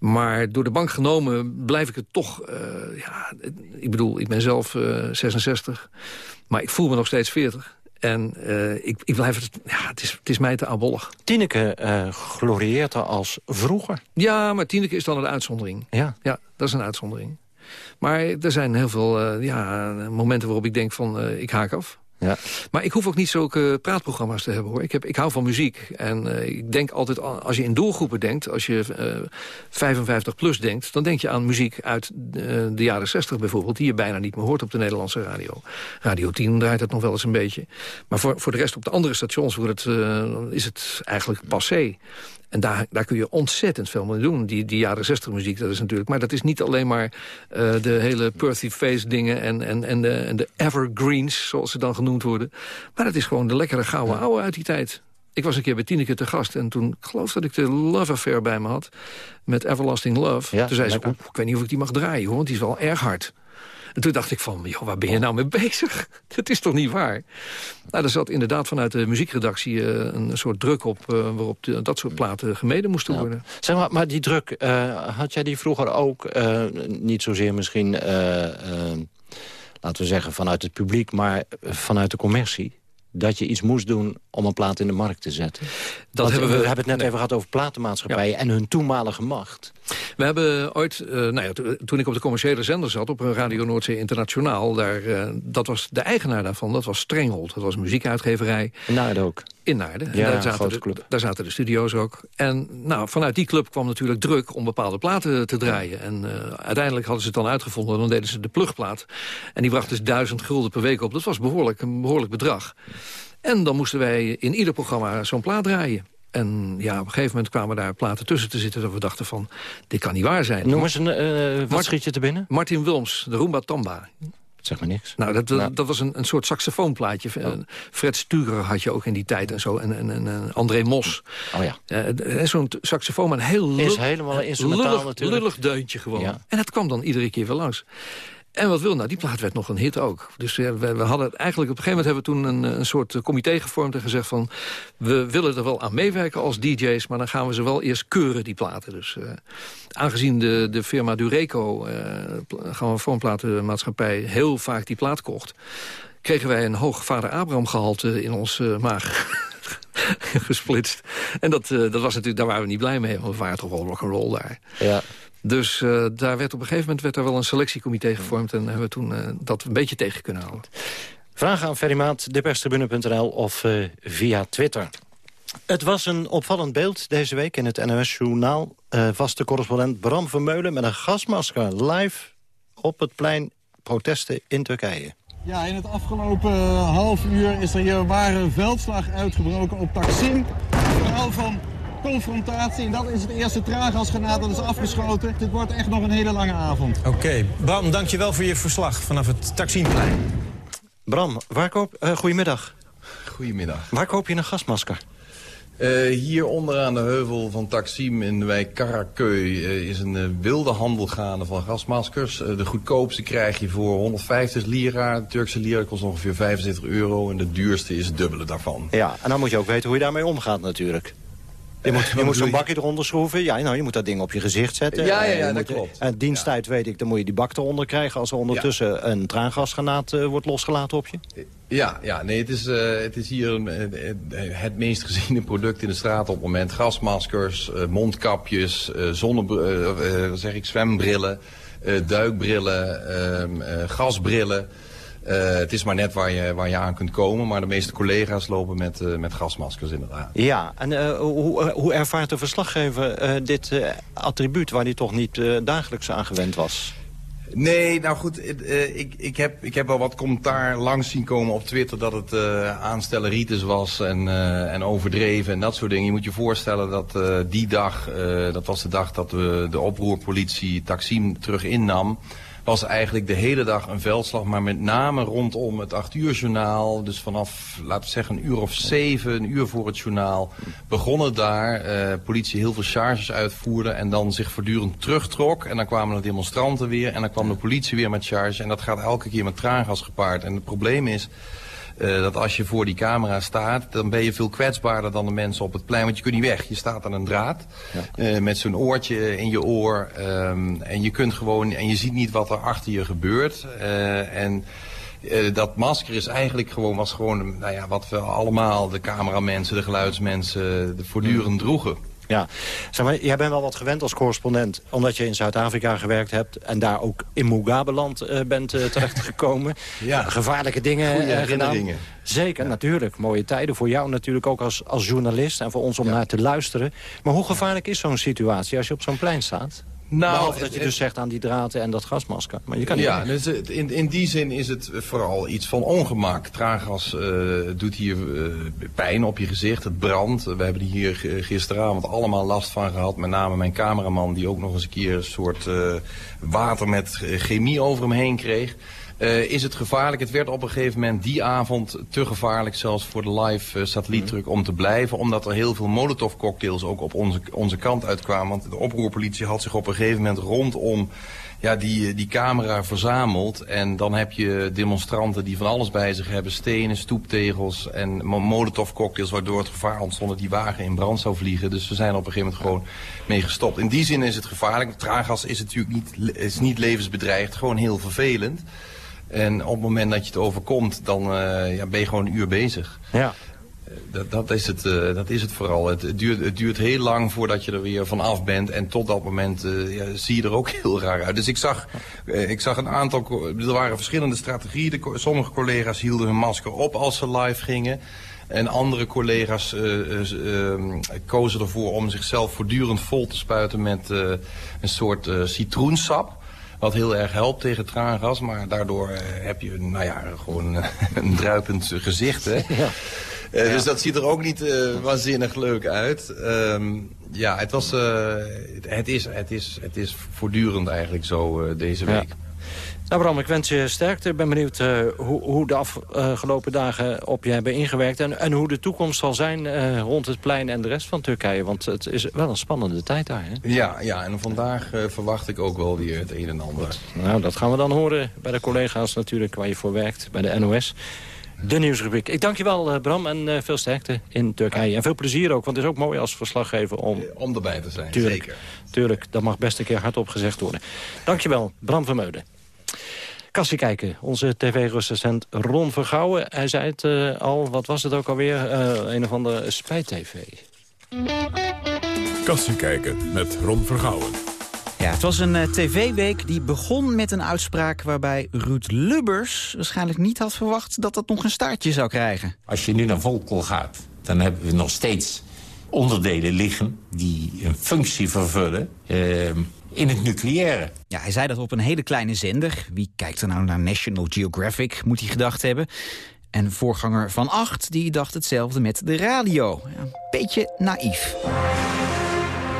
Speaker 21: Maar door de bank genomen blijf ik het toch... Uh, ja, ik bedoel, ik ben zelf uh, 66, maar ik voel me nog steeds 40. En uh, ik, ik blijf het... Ja, het is, het is mij te abollig.
Speaker 17: Tineke uh, glorieert er als vroeger.
Speaker 21: Ja, maar Tineke is dan een uitzondering.
Speaker 17: Ja.
Speaker 21: Ja, dat is een uitzondering. Maar er zijn heel veel ja, momenten waarop ik denk van ik haak af.
Speaker 17: Ja.
Speaker 21: Maar ik hoef ook niet zulke praatprogramma's te hebben hoor. Ik, heb, ik hou van muziek. En uh, ik denk altijd, als je in doelgroepen denkt, als je 55 plus denkt, dan denk je aan muziek uit de jaren 60 bijvoorbeeld, die je bijna niet meer hoort op de Nederlandse radio. Radio 10 draait het nog wel eens een beetje. Maar voor, voor de rest op de andere stations wordt het, is het eigenlijk passé. En daar, daar kun je ontzettend veel mee doen. Die, die jaren 60 muziek, dat is natuurlijk... Maar dat is niet alleen maar uh, de hele Perthy Face dingen... En, en, en, de, en de evergreens, zoals ze dan genoemd worden. Maar dat is gewoon de lekkere gouden ouwe uit die tijd. Ik was een keer bij Tineke te gast en toen, ik geloof dat ik de Love Affair bij me had. Met Everlasting Love.
Speaker 17: Ja,
Speaker 21: toen zei ze, ik weet niet of ik die mag draaien, hoor, want die is wel erg hard. En toen dacht ik van, joh, waar ben je nou mee bezig? Dat is toch niet waar? Nou, er zat inderdaad vanuit de muziekredactie uh, een soort druk op... Uh, waarop dat soort platen gemeden moesten
Speaker 17: ja.
Speaker 21: worden.
Speaker 17: Zeg maar, maar die druk, uh, had jij die vroeger ook... niet zozeer misschien, laten we zeggen, vanuit het publiek... maar vanuit de commercie? dat je iets moest doen om een plaat in de markt te zetten. Dat hebben we, we hebben het net nee. even gehad over platenmaatschappijen... Ja. en hun toenmalige macht.
Speaker 21: We hebben ooit, uh, nou ja, toen ik op de commerciële zender zat... op Radio Noordzee Internationaal... Daar, uh, dat was de eigenaar daarvan, dat was Strenghold. Dat was muziekuitgeverij.
Speaker 17: In Naarden ook.
Speaker 21: In Naarden.
Speaker 17: Ja,
Speaker 21: daar, zaten de,
Speaker 17: club.
Speaker 21: daar zaten de studio's ook. En nou, vanuit die club kwam natuurlijk druk om bepaalde platen te draaien. En uh, uiteindelijk hadden ze het dan uitgevonden. Dan deden ze de plugplaat. En die bracht dus duizend gulden per week op. Dat was behoorlijk, een behoorlijk bedrag. En dan moesten wij in ieder programma zo'n plaat draaien. En ja, op een gegeven moment kwamen daar platen tussen te zitten... dat we dachten van, dit kan niet waar zijn.
Speaker 17: Noem eens een, uh, wat Mart schiet je te binnen?
Speaker 21: Martin Wilms, de Roomba Tamba.
Speaker 17: Zeg maar niks.
Speaker 21: Nou, dat, nou. dat was een, een soort saxofoonplaatje. Oh. Fred Stuger had je ook in die tijd en zo. En, en, en André Mos.
Speaker 17: Oh ja.
Speaker 21: Uh, Zo'n saxofoon, maar een heel lullig,
Speaker 17: Is helemaal instrumentaal
Speaker 21: lullig,
Speaker 17: natuurlijk.
Speaker 21: lullig deuntje gewoon. Ja. En dat kwam dan iedere keer weer langs. En wat wil nou, die plaat werd nog een hit ook. Dus we, we hadden eigenlijk op een gegeven moment hebben we toen een, een soort comité gevormd en gezegd van we willen er wel aan meewerken als DJ's, maar dan gaan we ze wel eerst keuren, die platen. Dus aangezien de, de firma Dureco, uh, vormplatenmaatschappij, heel vaak die plaat kocht, kregen wij een hoog vader Abraham gehalte in uh, maag. gesplitst. En dat, dat was natuurlijk, daar waren we niet blij mee. Want we waren toch wel rock'n'roll daar.
Speaker 17: Ja.
Speaker 21: Dus uh, daar werd op een gegeven moment werd er wel een selectiecomité gevormd... en hebben we toen uh, dat een beetje tegen kunnen houden.
Speaker 17: Vragen aan Ferry Maat, deperstribune.nl of uh, via Twitter. Het was een opvallend beeld deze week in het NOS-journaal. vaste correspondent Bram Vermeulen met een gasmasker live op het plein protesten in Turkije.
Speaker 30: Ja, in het afgelopen half uur is er hier een ware veldslag uitgebroken op Taksim. Vooral van confrontatie. En dat is het eerste traaggasgranaat dat is afgeschoten. Dit wordt echt nog een hele lange avond.
Speaker 31: Oké. Okay. Bram, dankjewel voor je verslag vanaf het Taksimplein.
Speaker 17: Bram, waar koop... Uh, goedemiddag.
Speaker 32: Goedemiddag.
Speaker 17: Waar koop je een gasmasker?
Speaker 32: Uh, hier onderaan de heuvel van Taksim in de wijk Karaköy uh, is een uh, wilde handel gaande van gasmaskers. de goedkoopste krijg je voor 150 lira. De Turkse lira kost ongeveer 75 euro en de duurste is het dubbele daarvan.
Speaker 17: Ja, en dan moet je ook weten hoe je daarmee omgaat natuurlijk. Je moet, je moet zo'n bakje eronder schroeven. Ja, nou, je moet dat ding op je gezicht zetten.
Speaker 32: Ja, ja, ja, dat
Speaker 17: moet-
Speaker 32: klopt.
Speaker 17: En diensttijd weet ik, dan moet je die bak eronder krijgen... als er ondertussen een traangasgranaat eh, wordt losgelaten op je.
Speaker 32: Ja, ja nee, het is, eh, het is hier eh, het meest geziene product in de straat op het moment. Gasmaskers, mondkapjes, zonne, zeg ik, zwembrillen, duikbrillen, ehm, eh, gasbrillen. Eh, het is maar net waar je, waar je aan kunt komen, maar de meeste collega's lopen met, eh, met gasmaskers inderdaad.
Speaker 17: Ja, en eh, hoe, hoe ervaart de verslaggever dit attribuut... waar hij toch niet dagelijks aan gewend was?
Speaker 32: Nee, nou goed, ik, ik, heb, ik heb wel wat commentaar langs zien komen op Twitter dat het eh aanstelleritis was en, en overdreven en dat soort dingen. Je moet je voorstellen dat die dag, dat was de dag dat we de oproerpolitie Taksim terug innam, was eigenlijk de hele dag een veldslag, maar met name rondom het acht uur journaal. Dus vanaf, laten we zeggen, een uur of zeven, een uur voor het journaal, begonnen daar. eh politie heel veel charges uitvoerde en dan zich voortdurend terugtrok. En dan kwamen de demonstranten weer en dan kwam de politie weer met charges. En dat gaat elke keer met traangas gepaard. En het probleem is... eh, dat als je voor die camera staat, dan ben je veel kwetsbaarder dan de mensen op het plein. Want je kunt niet weg. Je staat aan een draad eh, met zo'n oortje in je oor. ehm, en je kunt gewoon, en je ziet niet wat er achter je gebeurt. Eh, en dat masker is eigenlijk gewoon, was gewoon, nou ja, wat we allemaal, de cameramensen, de geluidsmensen, de voortdurend droegen.
Speaker 17: Ja, zeg maar, jij bent wel wat gewend als correspondent... omdat je in Zuid-Afrika gewerkt hebt... en daar ook in Mugabeland eh bent eh, terechtgekomen.
Speaker 32: Ja.
Speaker 17: Gevaarlijke dingen
Speaker 32: Goeie
Speaker 17: eh,
Speaker 32: herinneringen.
Speaker 17: Zeker, natuurlijk. Mooie tijden voor jou natuurlijk ook als, als journalist... en voor ons om naar te luisteren. Maar hoe gevaarlijk is zo'n situatie als je op zo'n plein staat?
Speaker 32: Nou,
Speaker 17: Behalve dat je dus zegt aan die draden en dat gasmasker. Maar je kan niet
Speaker 32: ja, dus in, in die zin is het vooral iets van ongemak. Traangas eh, doet hier eh, pijn op je gezicht, het brandt. We hebben hier gisteravond allemaal last van gehad. Met name mijn cameraman die ook nog eens een keer een soort eh, water met chemie over hem heen kreeg. Eh, is het gevaarlijk? Het werd op een gegeven moment die avond te gevaarlijk, zelfs voor de live eh, satellietdruk, om te blijven. Omdat er heel veel molotov cocktails ook op onze, onze kant uitkwamen. Want de oproerpolitie had zich op een gegeven moment rondom ja, die, die camera verzameld. En dan heb je demonstranten die van alles bij zich hebben. Stenen, stoeptegels en mo- molotov cocktails. Waardoor het gevaar ontstond dat die wagen in brand zou vliegen. Dus we zijn op een gegeven moment gewoon mee gestopt. In die zin is het gevaarlijk. Traangas is natuurlijk niet, is niet levensbedreigend. Gewoon heel vervelend. En op het moment dat je het overkomt, dan eh, ja, ben je gewoon een uur bezig.
Speaker 17: Ja.
Speaker 32: Dat, dat, is het, eh, dat is het vooral. Het, het duurt, het duurt heel lang voordat je er weer van af bent. En tot dat moment eh, ja, zie je er ook heel raar uit. Dus ik zag, eh, ik zag een aantal... Er waren verschillende strategieën. De sommige collega's hielden hun masker op als ze live gingen. En andere collega's eh, eh, eh, kozen ervoor om zichzelf voortdurend vol te spuiten met eh, een soort eh, citroensap. Wat heel erg helpt tegen traangas. Maar daardoor eh, heb je nou ja, gewoon eh, een druipend gezicht. Hè? Eh, Dus dat ziet er ook niet waanzinnig leuk uit. Ehm, ja, het, was, het, het is, het, is, het is voortdurend eigenlijk zo deze
Speaker 17: Ja. Nou Bram, ik wens je sterkte. Ik ben benieuwd eh, hoe, hoe de afgelopen dagen op je hebben ingewerkt... en, en hoe de toekomst zal zijn eh, rond het plein en de rest van Turkije. Want het is wel een spannende tijd daar. Hè?
Speaker 32: Ja, ja, en vandaag eh, verwacht ik ook wel weer het een en ander.
Speaker 17: Nou, dat gaan we dan horen bij de collega's natuurlijk waar je voor werkt, bij de NOS. De nieuwsrubriek. Ik dank je wel, Bram, en veel sterkte in Turkije. En veel plezier ook, want het is ook mooi als verslaggever om...
Speaker 32: Om erbij te zijn,
Speaker 17: Tuurlijk,
Speaker 32: zeker.
Speaker 17: Tuurlijk, dat mag best een keer hardop gezegd worden. Dank je wel, Bram Vermeulen. Kassie kijken, onze tv-recensent Ron Vergouwen. Hij zei het eh, al, wat was het ook alweer? Eh, een of andere spijt-tv.
Speaker 20: Kassie kijken met Ron Vergouwen.
Speaker 18: Ja, het was een eh, tv-week die begon met een uitspraak... waarbij Ruud Lubbers waarschijnlijk niet had verwacht... dat dat nog een staartje zou krijgen.
Speaker 23: Als je nu naar Volkel gaat, dan hebben we nog steeds onderdelen liggen... die een functie vervullen eh, in het nucleaire.
Speaker 18: Ja, hij zei dat op een hele kleine zender. Wie kijkt er nou naar National Geographic, moet hij gedacht hebben. En voorganger Van Acht, die dacht hetzelfde met de radio. Een beetje naïef.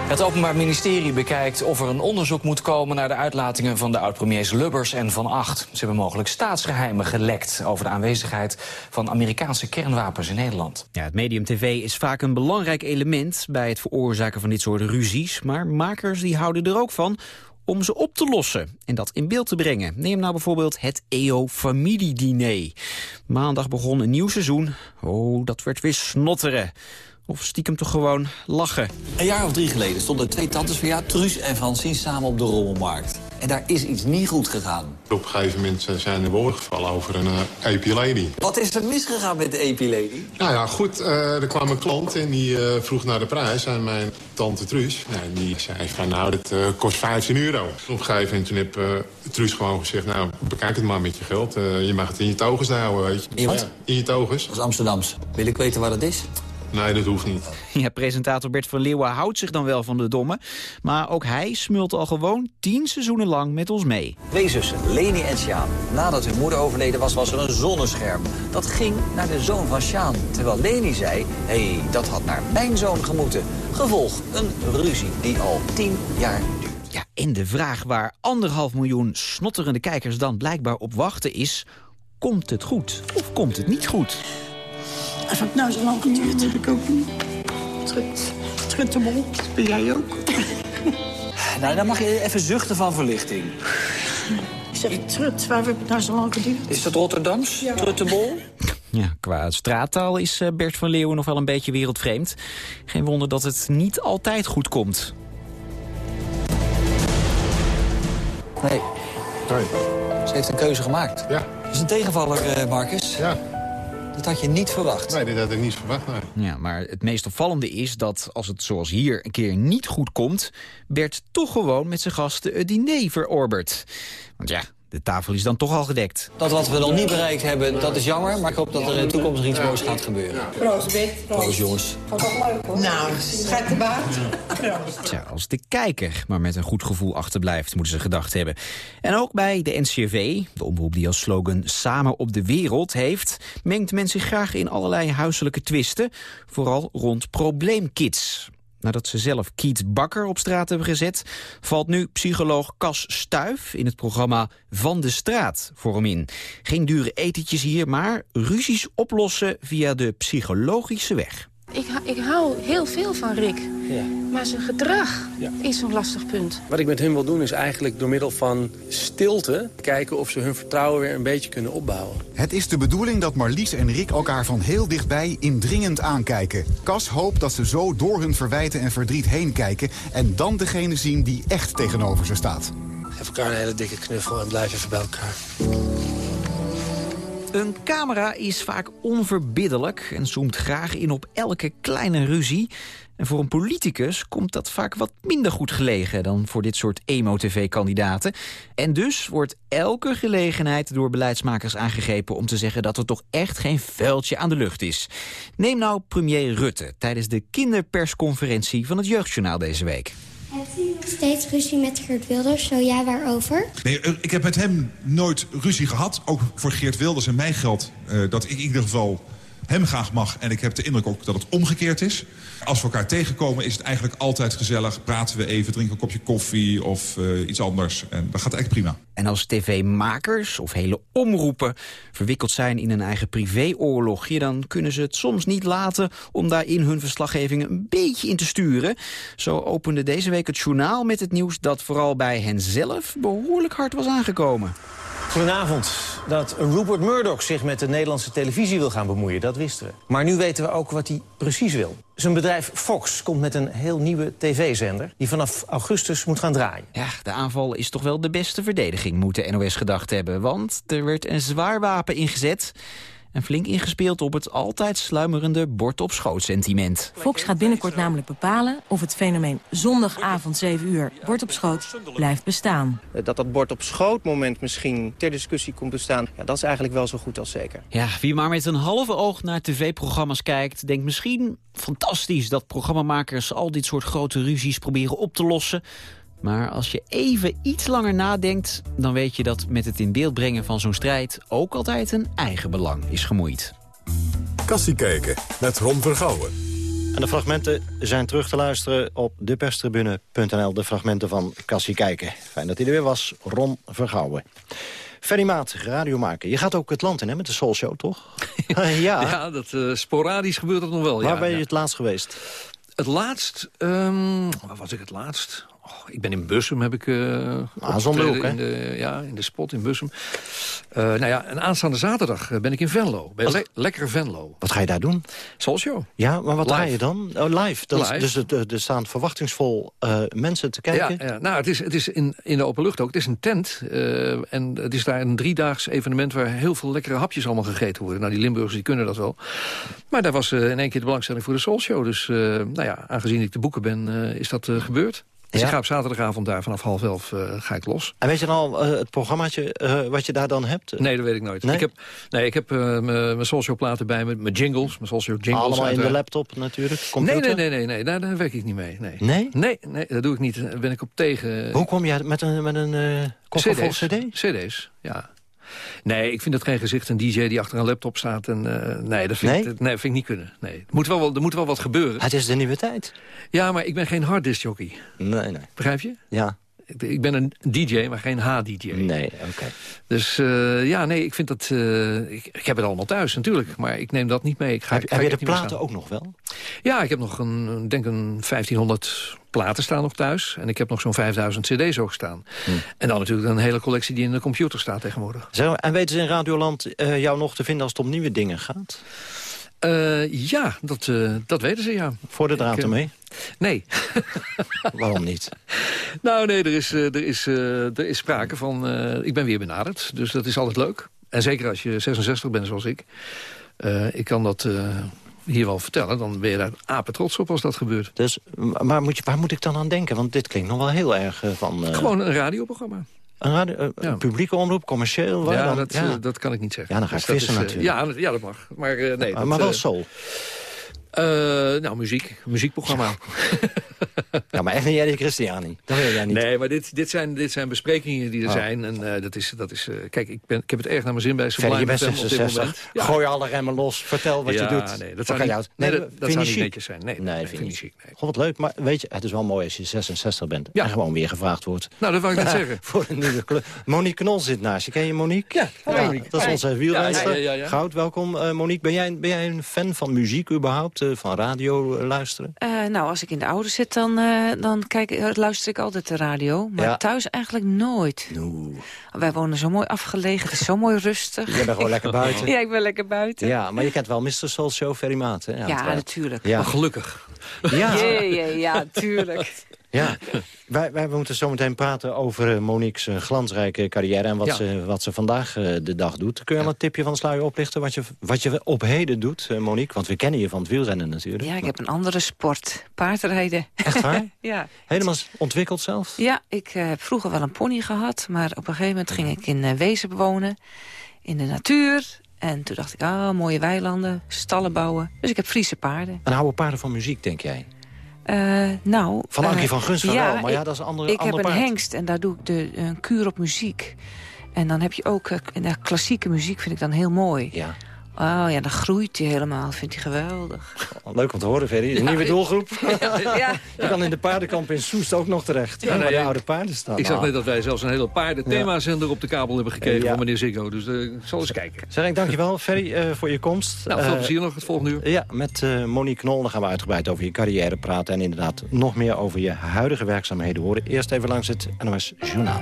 Speaker 33: Het Openbaar Ministerie bekijkt of er een onderzoek moet komen... naar de uitlatingen van de oud-premiers Lubbers en Van Acht. Ze hebben mogelijk staatsgeheimen gelekt... over de aanwezigheid van Amerikaanse kernwapens in Nederland.
Speaker 18: Ja, het medium tv is vaak een belangrijk element... bij het veroorzaken van dit soort ruzies. Maar makers die houden er ook van om ze op te lossen en dat in beeld te brengen. Neem nou bijvoorbeeld het EO familiediner. Maandag begon een nieuw seizoen. Oh, dat werd weer snotteren. Of stiekem toch gewoon lachen?
Speaker 34: Een jaar of drie geleden stonden twee tantes van ja, Truus en Francine samen op de rommelmarkt. En daar is iets niet goed gegaan.
Speaker 35: Op een gegeven moment eh, zijn er woorden gevallen over een uh, EP-lady.
Speaker 34: Wat is er misgegaan met de EP-lady?
Speaker 35: Nou ja, goed, uh, er kwam een klant en die uh, vroeg naar de prijs aan mijn tante Truus. Nou, die zei van, nou, dat uh, kost 15 euro. Op een gegeven moment toen heb uh, Truus gewoon gezegd... nou, bekijk het maar met je geld. Uh, je mag het in je togens houden, weet je.
Speaker 34: In wat?
Speaker 35: Ja, in je togens.
Speaker 34: Dat is Amsterdams. Wil ik weten waar dat is?
Speaker 35: Nee, dat hoeft niet.
Speaker 18: Ja, presentator Bert van Leeuwen houdt zich dan wel van de domme. Maar ook hij smult al gewoon tien seizoenen lang met ons mee.
Speaker 34: Twee zussen, Leni en Sjaan. Nadat hun moeder overleden was, was er een zonnescherm. Dat ging naar de zoon van Sjaan. Terwijl Leni zei, hé, hey, dat had naar mijn zoon gemoeten. Gevolg, een ruzie die al tien jaar duurt.
Speaker 18: Ja, en de vraag waar anderhalf miljoen snotterende kijkers dan blijkbaar op wachten is... komt het goed of komt het niet goed?
Speaker 36: Als het nou zo lang geduurd, heb ik ook niet. Trut, truttenbol, ben jij ook?
Speaker 34: Nou, dan mag je even zuchten van verlichting.
Speaker 36: Ik zeg, trut, waar heb het nou zo lang geduurd?
Speaker 34: Is dat Rotterdams, ja. truttenbol?
Speaker 18: Ja, qua straattaal is Bert van Leeuwen nog wel een beetje wereldvreemd. Geen wonder dat het niet altijd goed komt.
Speaker 34: Nee.
Speaker 35: nee.
Speaker 34: Ze heeft een keuze gemaakt.
Speaker 35: Ja.
Speaker 34: Dat is een tegenvaller, Marcus.
Speaker 35: Ja.
Speaker 34: Dat had je niet verwacht.
Speaker 35: Nee, dit had ik niet verwacht. Nee.
Speaker 18: Ja, maar het meest opvallende is dat als het zoals hier een keer niet goed komt... Bert toch gewoon met zijn gasten het diner verorbert. Want ja, de tafel is dan toch al gedekt.
Speaker 34: Dat wat we nog niet bereikt hebben, dat is jammer. Maar ik hoop dat er in de toekomst nog iets moois gaat gebeuren.
Speaker 36: Proost, Bert.
Speaker 34: Proost, jongens.
Speaker 36: Vond dat leuk, hoor. Nou, schat de baard.
Speaker 18: Tja, als de kijker maar met een goed gevoel achterblijft, moeten ze gedacht hebben. En ook bij de NCRV, de omroep die als slogan Samen op de wereld heeft... mengt men zich graag in allerlei huiselijke twisten, vooral rond probleemkids. Nadat ze zelf Kiet Bakker op straat hebben gezet... valt nu psycholoog Cas Stuif in het programma Van de Straat voor hem in. Geen dure etentjes hier, maar ruzies oplossen via de psychologische weg.
Speaker 37: Ik, ik hou heel veel van Rick,
Speaker 38: Ja.
Speaker 37: maar zijn gedrag
Speaker 38: Ja.
Speaker 37: is een lastig punt.
Speaker 38: Wat ik met hun wil doen is eigenlijk door middel van stilte... kijken of ze hun vertrouwen weer een beetje kunnen opbouwen.
Speaker 39: Het is de bedoeling dat Marlies en Rick elkaar van heel dichtbij indringend aankijken. Cas hoopt dat ze zo door hun verwijten en verdriet heen kijken... en dan degene zien die echt tegenover ze staat.
Speaker 38: Geef elkaar een hele dikke knuffel en blijf even bij elkaar.
Speaker 18: Een camera is vaak onverbiddelijk en zoomt graag in op elke kleine ruzie. En voor een politicus komt dat vaak wat minder goed gelegen... dan voor dit soort emo-tv-kandidaten. En dus wordt elke gelegenheid door beleidsmakers aangegrepen... om te zeggen dat er toch echt geen vuiltje aan de lucht is. Neem nou premier Rutte tijdens de kinderpersconferentie... van het Jeugdjournaal deze week.
Speaker 40: Steeds ruzie met Geert Wilders? Zo ja, waarover?
Speaker 41: Nee, eh, ik heb met hem nooit ruzie gehad. Ook voor Geert Wilders en mij geldt eh, dat ik in ieder geval hem graag mag. En ik heb de indruk ook dat het omgekeerd is. Als we elkaar tegenkomen is het eigenlijk altijd gezellig. Praten we even, drinken een kopje koffie of uh, iets anders. En dat gaat echt prima.
Speaker 18: En als tv-makers of hele omroepen verwikkeld zijn in een eigen privéoorlogje... dan kunnen ze het soms niet laten om daar in hun verslaggeving een beetje in te sturen. Zo opende deze week het journaal met het nieuws dat vooral bij hen zelf behoorlijk hard was aangekomen.
Speaker 31: Goedenavond. Dat Rupert Murdoch zich met de Nederlandse televisie wil gaan bemoeien, dat wisten we. Maar nu weten we ook wat hij precies wil. Zijn bedrijf Fox komt met een heel nieuwe tv-zender... die vanaf augustus moet gaan draaien.
Speaker 18: Ja, de aanval is toch wel de beste verdediging, moet de NOS gedacht hebben. Want er werd een zwaar wapen ingezet... en flink ingespeeld op het altijd sluimerende bord-op-schoot-sentiment.
Speaker 42: Fox gaat binnenkort namelijk bepalen of het fenomeen zondagavond 7 uur bord op schoot blijft bestaan.
Speaker 43: Dat dat bord op schoot moment misschien ter discussie komt te staan, ja, dat is eigenlijk wel zo goed als zeker.
Speaker 18: Ja, wie maar met een halve oog naar tv-programma's kijkt, denkt misschien fantastisch dat programmamakers al dit soort grote ruzies proberen op te lossen. Maar als je even iets langer nadenkt, dan weet je dat met het in beeld brengen van zo'n strijd ook altijd een eigen belang is gemoeid.
Speaker 20: Kassie kijken met Ron Vergouwen.
Speaker 17: En de fragmenten zijn terug te luisteren op deperstribune.nl. De fragmenten van Cassie Kijken. Fijn dat hij er weer was, Ron Vergouwen. Ferry Maat, radiomaker. Je gaat ook het land in hè, met de Soul Show, toch? ja.
Speaker 21: ja, dat, uh, sporadisch gebeurt dat nog wel.
Speaker 17: Waar
Speaker 21: ja,
Speaker 17: ben je
Speaker 21: ja.
Speaker 17: het laatst geweest?
Speaker 21: Het laatst, um, waar was ik het laatst? Oh, ik ben in Bussum, heb ik uh,
Speaker 17: ah, opgetreden
Speaker 21: in de, ja, in de spot in Bussum. Uh, nou ja, en aanstaande zaterdag ben ik in Venlo. Bij le Lekker Venlo.
Speaker 17: Wat ga je daar doen?
Speaker 21: Soulshow.
Speaker 17: Ja, maar wat live. ga je dan? Oh, live. Dat live. Is, dus er staan verwachtingsvol uh, mensen te kijken?
Speaker 21: Ja, ja. nou, het is, het is in, in de open lucht ook. Het is een tent. en het is daar een driedaags evenement... waar heel veel lekkere hapjes allemaal gegeten worden. Nou, die Limburgers die kunnen dat wel. Maar daar was in één keer de belangstelling voor de Soulshow. Dus nou ja, aangezien ik te boeken ben, is dat gebeurd. Dus ik ga op zaterdagavond daar vanaf half elf uh, ga ik los.
Speaker 17: En weet je dan al uh, het programmaatje uh, wat je daar dan hebt?
Speaker 21: Nee, dat weet ik nooit. Nee? Ik heb, nee, ik heb mijn social platen bij me, mijn jingles, mijn social jingles.
Speaker 17: Allemaal in de laptop natuurlijk?
Speaker 21: Nee, nee, nee, nee, nee, daar, daar werk ik niet mee. Nee?
Speaker 17: Nee,
Speaker 21: nee, nee dat doe ik niet. Daar ben ik op tegen.
Speaker 17: Hoe kom jij met een, met een koffer vol cd?
Speaker 21: CD's, ja. Nee, ik vind dat geen gezicht een DJ die achter een laptop staat. En, uh, nee, dat vind,
Speaker 17: nee?
Speaker 21: Ik, nee, vind ik niet kunnen. Nee. Er, moet wel, er moet wel wat gebeuren.
Speaker 17: Het is de nieuwe tijd.
Speaker 21: Ja, maar ik ben geen harddisk jockey.
Speaker 17: Nee, nee.
Speaker 21: Begrijp je?
Speaker 17: Ja.
Speaker 21: Ik ben een DJ, maar geen H-DJ.
Speaker 17: Nee, oké.
Speaker 21: Dus uh, ja, nee, ik vind dat... Uh, ik, ik, heb het allemaal thuis natuurlijk, maar ik neem dat niet mee. Ik ga,
Speaker 17: heb,
Speaker 21: ga
Speaker 17: heb je de platen ook nog wel?
Speaker 21: Ja, ik heb nog een, denk een 1500 platen staan nog thuis. En ik heb nog zo'n 5000 cd's ook staan. Hm. En dan natuurlijk een hele collectie die in de computer staat tegenwoordig.
Speaker 17: Zo, en weten ze in Radioland uh, jou nog te vinden als het om nieuwe dingen gaat?
Speaker 21: Uh, ja, dat, uh, dat weten ze, ja.
Speaker 17: Voor de draad ermee?
Speaker 21: Nee.
Speaker 17: Waarom niet?
Speaker 21: Nou, nee, er is, er is, er is sprake van... ik ben weer benaderd, dus dat is altijd leuk. En zeker als je 66 bent zoals ik. ik kan dat hier wel vertellen... dan ben je daar apen trots op als dat gebeurt.
Speaker 17: Dus, maar moet je, waar moet ik dan aan denken? Want dit klinkt nog wel heel erg van...
Speaker 21: Gewoon een radioprogramma.
Speaker 17: Een, radio, ja. publieke omroep, commercieel? Waar
Speaker 21: ja,
Speaker 17: dan?
Speaker 21: Dat, ja. dat kan ik niet zeggen.
Speaker 17: Ja, dan ga ik dus vissen natuurlijk.
Speaker 21: ja, ja, dat mag. Maar, nee,
Speaker 17: dat, maar wel soul.
Speaker 21: Uh, nou, muziek. Muziekprogramma.
Speaker 17: Ja, maar echt niet Eddie Christiani. Dat wil jij niet.
Speaker 21: Nee, maar dit, dit, zijn, dit zijn besprekingen die er oh. zijn. En uh, dat is... Dat is uh, kijk, ik, ben, ik heb het erg naar mijn zin bij Sublime
Speaker 17: je bent 66. Ja. Gooi alle remmen los. Vertel wat
Speaker 21: ja,
Speaker 17: je doet.
Speaker 21: Nee, dat zou niet, nee, dat, dat zou niet netjes zijn. Nee,
Speaker 17: nee,
Speaker 21: nee
Speaker 17: vind ik niet. Nee. God, wat leuk. Maar weet je, het is wel mooi als je 66 bent.
Speaker 21: Ja.
Speaker 17: En gewoon weer gevraagd wordt.
Speaker 21: Nou, dat wou ik net zeggen.
Speaker 17: Voor een nieuwe club. Monique Knol zit naast je. Ken je Monique?
Speaker 21: Ja, ja Monique.
Speaker 17: Dat is onze wielrenster. Goud, welkom. Monique, ben jij, ben jij een fan van muziek überhaupt? Van radio luisteren?
Speaker 37: nou, als ik in de auto zit, dan, dan kijk, luister ik altijd de radio. Maar
Speaker 17: ja.
Speaker 37: thuis eigenlijk nooit.
Speaker 17: No.
Speaker 37: Wij wonen zo mooi afgelegen. Het is zo mooi rustig.
Speaker 17: Je bent gewoon lekker buiten.
Speaker 37: ja, ik ben lekker buiten.
Speaker 17: Ja, maar je kent wel Mr. Soul Show Ferry Maat, hè?
Speaker 37: Ja, ja natuurlijk.
Speaker 21: Ja. Maar gelukkig.
Speaker 37: Ja, ja, ja, ja tuurlijk.
Speaker 17: Ja, wij, wij moeten zo meteen praten over Monique's glansrijke carrière... en wat,
Speaker 21: ja.
Speaker 17: ze, wat ze vandaag uh, de dag doet. Kun je al een tipje van de sluier oplichten wat je, wat je op heden doet, Monique? Want we kennen je van het wielrennen natuurlijk.
Speaker 37: Ja, ik heb een andere sport. Paardrijden.
Speaker 17: Echt waar?
Speaker 37: ja.
Speaker 17: Helemaal ontwikkeld zelf?
Speaker 37: Ja, ik uh, heb vroeger wel een pony gehad... maar op een gegeven moment ging ik in Wezen wonen. In de natuur. En toen dacht ik, ah, mooie weilanden, stallen bouwen. Dus ik heb Friese paarden.
Speaker 17: En houden paarden van muziek, denk jij?
Speaker 37: Uh, nou,
Speaker 17: van Ankie
Speaker 37: uh,
Speaker 17: van Gunst van
Speaker 37: ja,
Speaker 17: wel, maar ja, dat is een andere
Speaker 37: Ik
Speaker 17: ander
Speaker 37: heb een hengst en daar doe ik de, een kuur op muziek. En dan heb je ook, de klassieke muziek vind ik dan heel mooi.
Speaker 17: Ja.
Speaker 37: Oh ja, dan groeit hij helemaal. Vindt hij geweldig.
Speaker 17: Oh, leuk om te horen, Ferry. Een ja, nieuwe doelgroep.
Speaker 37: Ja, ja.
Speaker 17: Je kan in de paardenkamp in Soest ook nog terecht. Ja, waar de oude paarden staan.
Speaker 21: Ik zag net dat wij zelfs een hele paardenthemazender op de kabel hebben gekregen van meneer Ziggo. Dus ik zal eens kijken.
Speaker 17: Zeg ik dankjewel, Ferry, uh, voor je komst.
Speaker 21: Nou, veel plezier nog het volgende uur.
Speaker 17: Ja, met uh, Monique Knol dan gaan we uitgebreid over je carrière praten. En inderdaad nog meer over je huidige werkzaamheden horen. Eerst even langs het NOS Journaal.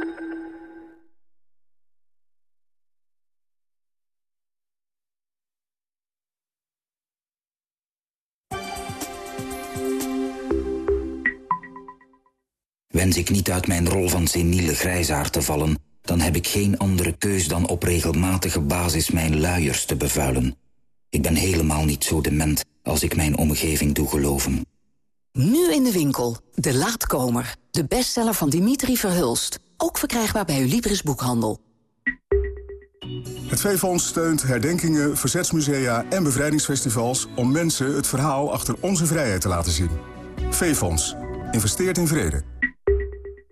Speaker 44: Wens ik niet uit mijn rol van seniele grijsaard te vallen... dan heb ik geen andere keus dan op regelmatige basis mijn luiers te bevuilen. Ik ben helemaal niet zo dement als ik mijn omgeving doe geloven.
Speaker 45: Nu in de winkel. De Laatkomer. De bestseller van Dimitri Verhulst. Ook verkrijgbaar bij uw Libris Boekhandel.
Speaker 46: Het V-Fonds steunt herdenkingen, verzetsmusea en bevrijdingsfestivals... om mensen het verhaal achter onze vrijheid te laten zien. V-Fonds. Investeert in vrede.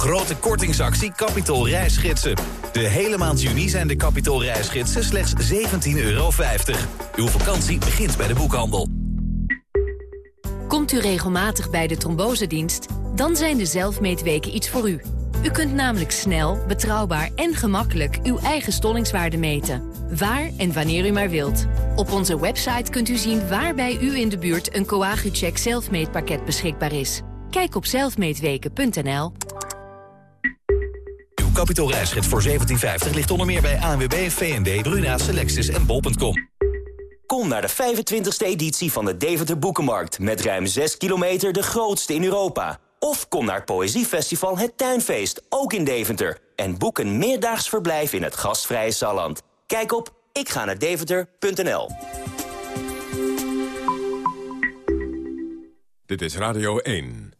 Speaker 34: Grote kortingsactie Capitol reisgidsen. De hele maand juni zijn de Capitol reisgidsen slechts 17,50 euro. Uw vakantie begint bij de boekhandel.
Speaker 37: Komt u regelmatig bij de trombosedienst? Dan zijn de zelfmeetweken iets voor u. U kunt namelijk snel, betrouwbaar en gemakkelijk uw eigen stollingswaarde meten. Waar en wanneer u maar wilt. Op onze website kunt u zien waar bij u in de buurt een Coagucheck zelfmeetpakket beschikbaar is. Kijk op zelfmeetweken.nl.
Speaker 34: Uw kapitoolreisgids voor 1750 ligt onder meer bij ANWB, VND, Bruna, Selectis en Bol.com.
Speaker 47: Kom naar de 25e editie van de Deventer Boekenmarkt... met ruim 6 kilometer de grootste in Europa. Of kom naar het Poëziefestival Het Tuinfeest, ook in Deventer. En boek een meerdaags verblijf in het gastvrije Salland. Kijk op ikga
Speaker 48: Dit is Radio 1.